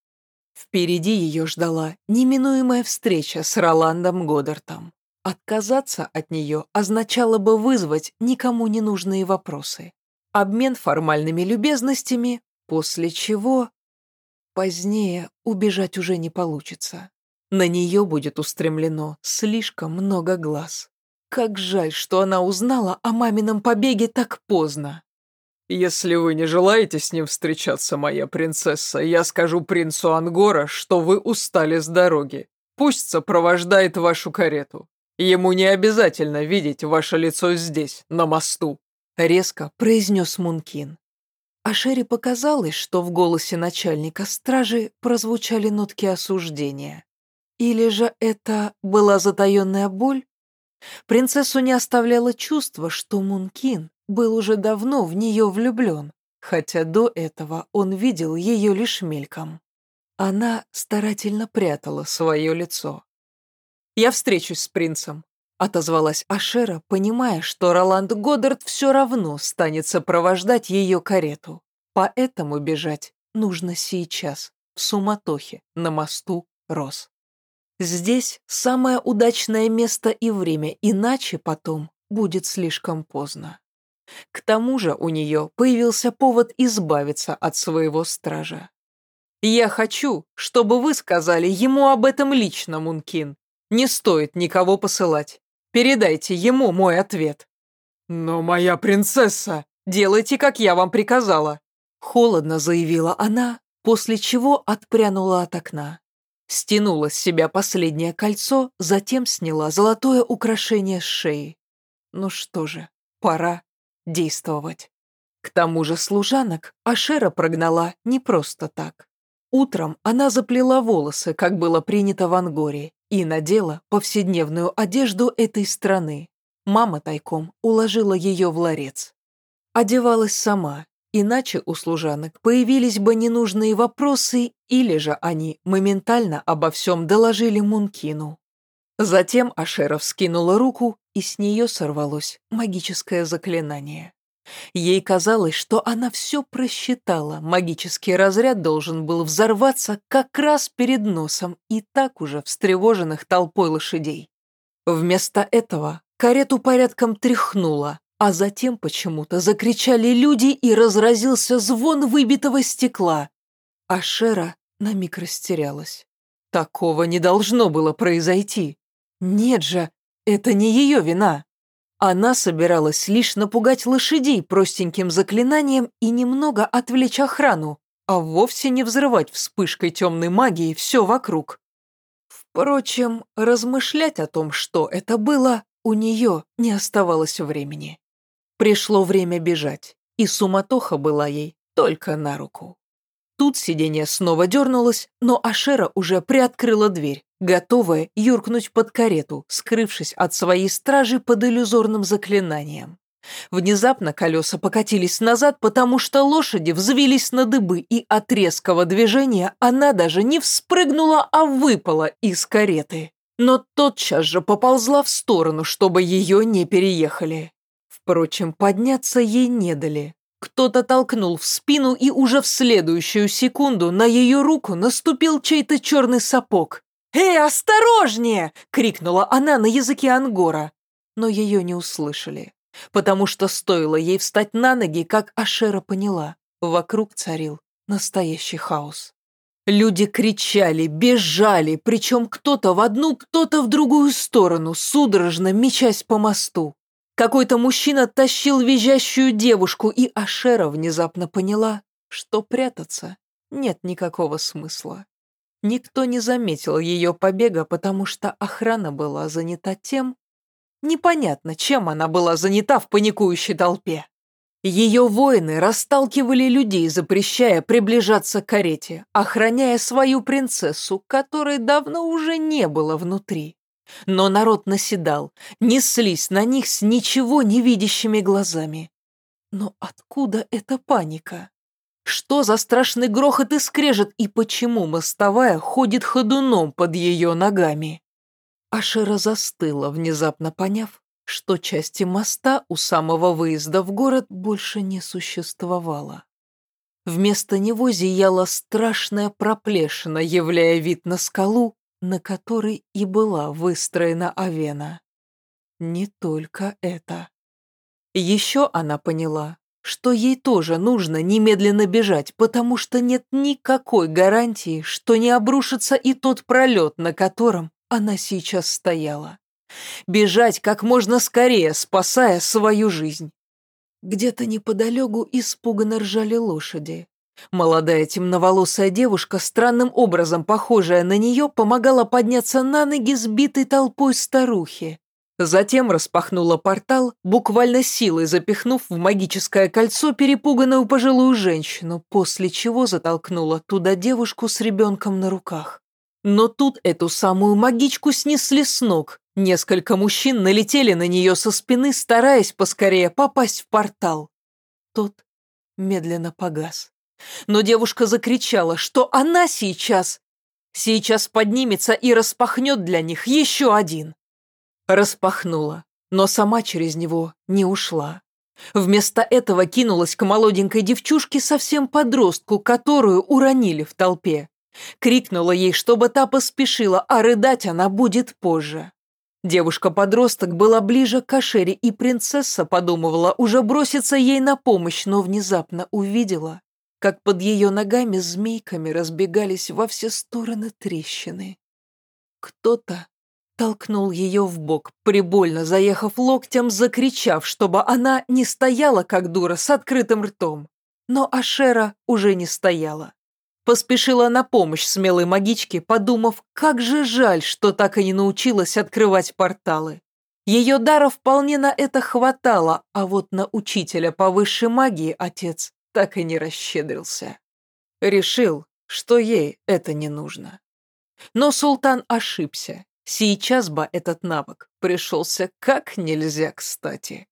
Впереди ее ждала неминуемая встреча с Роландом Годдартом. Отказаться от нее означало бы вызвать никому не нужные вопросы. Обмен формальными любезностями, после чего... Позднее убежать уже не получится. На нее будет устремлено слишком много глаз. Как жаль, что она узнала о мамином побеге так поздно. «Если вы не желаете с ним встречаться, моя принцесса, я скажу принцу Ангора, что вы устали с дороги. Пусть сопровождает вашу карету. Ему не обязательно видеть ваше лицо здесь, на мосту», — резко произнес Мункин. А Шерри показалось, что в голосе начальника стражи прозвучали нотки осуждения. Или же это была затаенная боль? Принцессу не оставляло чувство, что Мункин был уже давно в нее влюблен, хотя до этого он видел ее лишь мельком. Она старательно прятала свое лицо. «Я встречусь с принцем», — отозвалась Ашера, понимая, что Роланд Годдард все равно станет сопровождать ее карету. Поэтому бежать нужно сейчас, в суматохе, на мосту Рос. Здесь самое удачное место и время, иначе потом будет слишком поздно. К тому же у нее появился повод избавиться от своего стража. «Я хочу, чтобы вы сказали ему об этом лично, Мункин. Не стоит никого посылать. Передайте ему мой ответ». «Но моя принцесса...» «Делайте, как я вам приказала», — холодно заявила она, после чего отпрянула от окна. Стянула с себя последнее кольцо, затем сняла золотое украшение с шеи. Ну что же, пора действовать. К тому же служанок Ашера прогнала не просто так. Утром она заплела волосы, как было принято в Ангоре, и надела повседневную одежду этой страны. Мама тайком уложила ее в ларец. Одевалась сама, иначе у служанок появились бы ненужные вопросы, или же они моментально обо всем доложили Мункину. Затем Ашеров скинула руку, и с нее сорвалось магическое заклинание. Ей казалось, что она все просчитала, магический разряд должен был взорваться как раз перед носом и так уже встревоженных толпой лошадей. Вместо этого карету порядком тряхнуло, а затем почему-то закричали люди и разразился звон выбитого стекла. А Шера на миг растерялась. Такого не должно было произойти. Нет же, это не ее вина. Она собиралась лишь напугать лошадей простеньким заклинанием и немного отвлечь охрану, а вовсе не взрывать вспышкой темной магии все вокруг. Впрочем, размышлять о том, что это было, у нее не оставалось времени. Пришло время бежать, и суматоха была ей только на руку. Тут сиденье снова дернулось, но Ашера уже приоткрыла дверь готовая юркнуть под карету, скрывшись от своей стражи под иллюзорным заклинанием. Внезапно колеса покатились назад, потому что лошади взвились на дыбы, и от резкого движения она даже не вспрыгнула, а выпала из кареты. Но тотчас же поползла в сторону, чтобы ее не переехали. Впрочем, подняться ей не дали. Кто-то толкнул в спину, и уже в следующую секунду на ее руку наступил чей-то черный сапог. «Эй, осторожнее!» — крикнула она на языке ангора. Но ее не услышали, потому что стоило ей встать на ноги, как Ашера поняла. Вокруг царил настоящий хаос. Люди кричали, бежали, причем кто-то в одну, кто-то в другую сторону, судорожно мечась по мосту. Какой-то мужчина тащил визжащую девушку, и Ашера внезапно поняла, что прятаться нет никакого смысла. Никто не заметил ее побега, потому что охрана была занята тем... Непонятно, чем она была занята в паникующей толпе. Ее воины расталкивали людей, запрещая приближаться к карете, охраняя свою принцессу, которой давно уже не было внутри. Но народ наседал, неслись на них с ничего не видящими глазами. Но откуда эта паника? Что за страшный грохот и скрежет, и почему мостовая ходит ходуном под ее ногами? Ашера застыла, внезапно поняв, что части моста у самого выезда в город больше не существовало. Вместо него зияла страшная проплешина, являя вид на скалу, на которой и была выстроена Авена. Не только это. Еще она поняла, что ей тоже нужно немедленно бежать, потому что нет никакой гарантии, что не обрушится и тот пролет, на котором она сейчас стояла. Бежать как можно скорее, спасая свою жизнь. Где-то неподалеку испуганно ржали лошади. Молодая темноволосая девушка, странным образом похожая на нее, помогала подняться на ноги сбитой толпой старухи. Затем распахнула портал, буквально силой запихнув в магическое кольцо перепуганную пожилую женщину, после чего затолкнула туда девушку с ребенком на руках. Но тут эту самую магичку снесли с ног. Несколько мужчин налетели на нее со спины, стараясь поскорее попасть в портал. Тот медленно погас. Но девушка закричала, что она сейчас, сейчас поднимется и распахнет для них еще один. Распахнула, но сама через него не ушла. Вместо этого кинулась к молоденькой девчушке, совсем подростку, которую уронили в толпе. Крикнула ей, чтобы та поспешила, а рыдать она будет позже. Девушка-подросток была ближе к Ашере, и принцесса подумывала уже броситься ей на помощь, но внезапно увидела, как под ее ногами змейками разбегались во все стороны трещины. Кто-то толкнул ее в бок, прибольно заехав локтем, закричав, чтобы она не стояла, как дура, с открытым ртом. Но Ашера уже не стояла. Поспешила на помощь смелой магичке, подумав, как же жаль, что так и не научилась открывать порталы. Ее дара вполне на это хватало, а вот на учителя по высшей магии отец так и не расщедрился. Решил, что ей это не нужно. Но султан ошибся. Сейчас бы этот навык пришелся как нельзя кстати.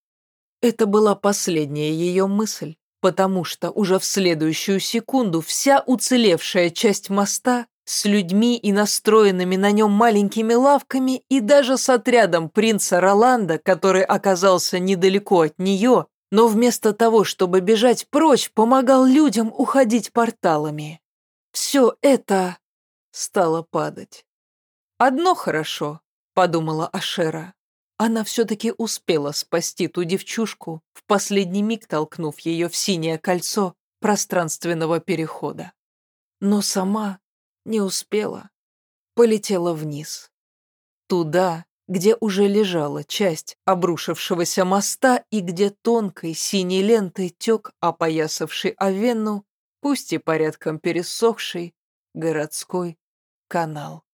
Это была последняя ее мысль, потому что уже в следующую секунду вся уцелевшая часть моста с людьми и настроенными на нем маленькими лавками и даже с отрядом принца Роланда, который оказался недалеко от нее, но вместо того, чтобы бежать прочь, помогал людям уходить порталами. Все это стало падать. «Одно хорошо», — подумала Ашера. Она все-таки успела спасти ту девчушку, в последний миг толкнув ее в синее кольцо пространственного перехода. Но сама не успела. Полетела вниз. Туда, где уже лежала часть обрушившегося моста и где тонкой синей лентой тек опоясавший Авенну, пусть и порядком пересохший, городской канал.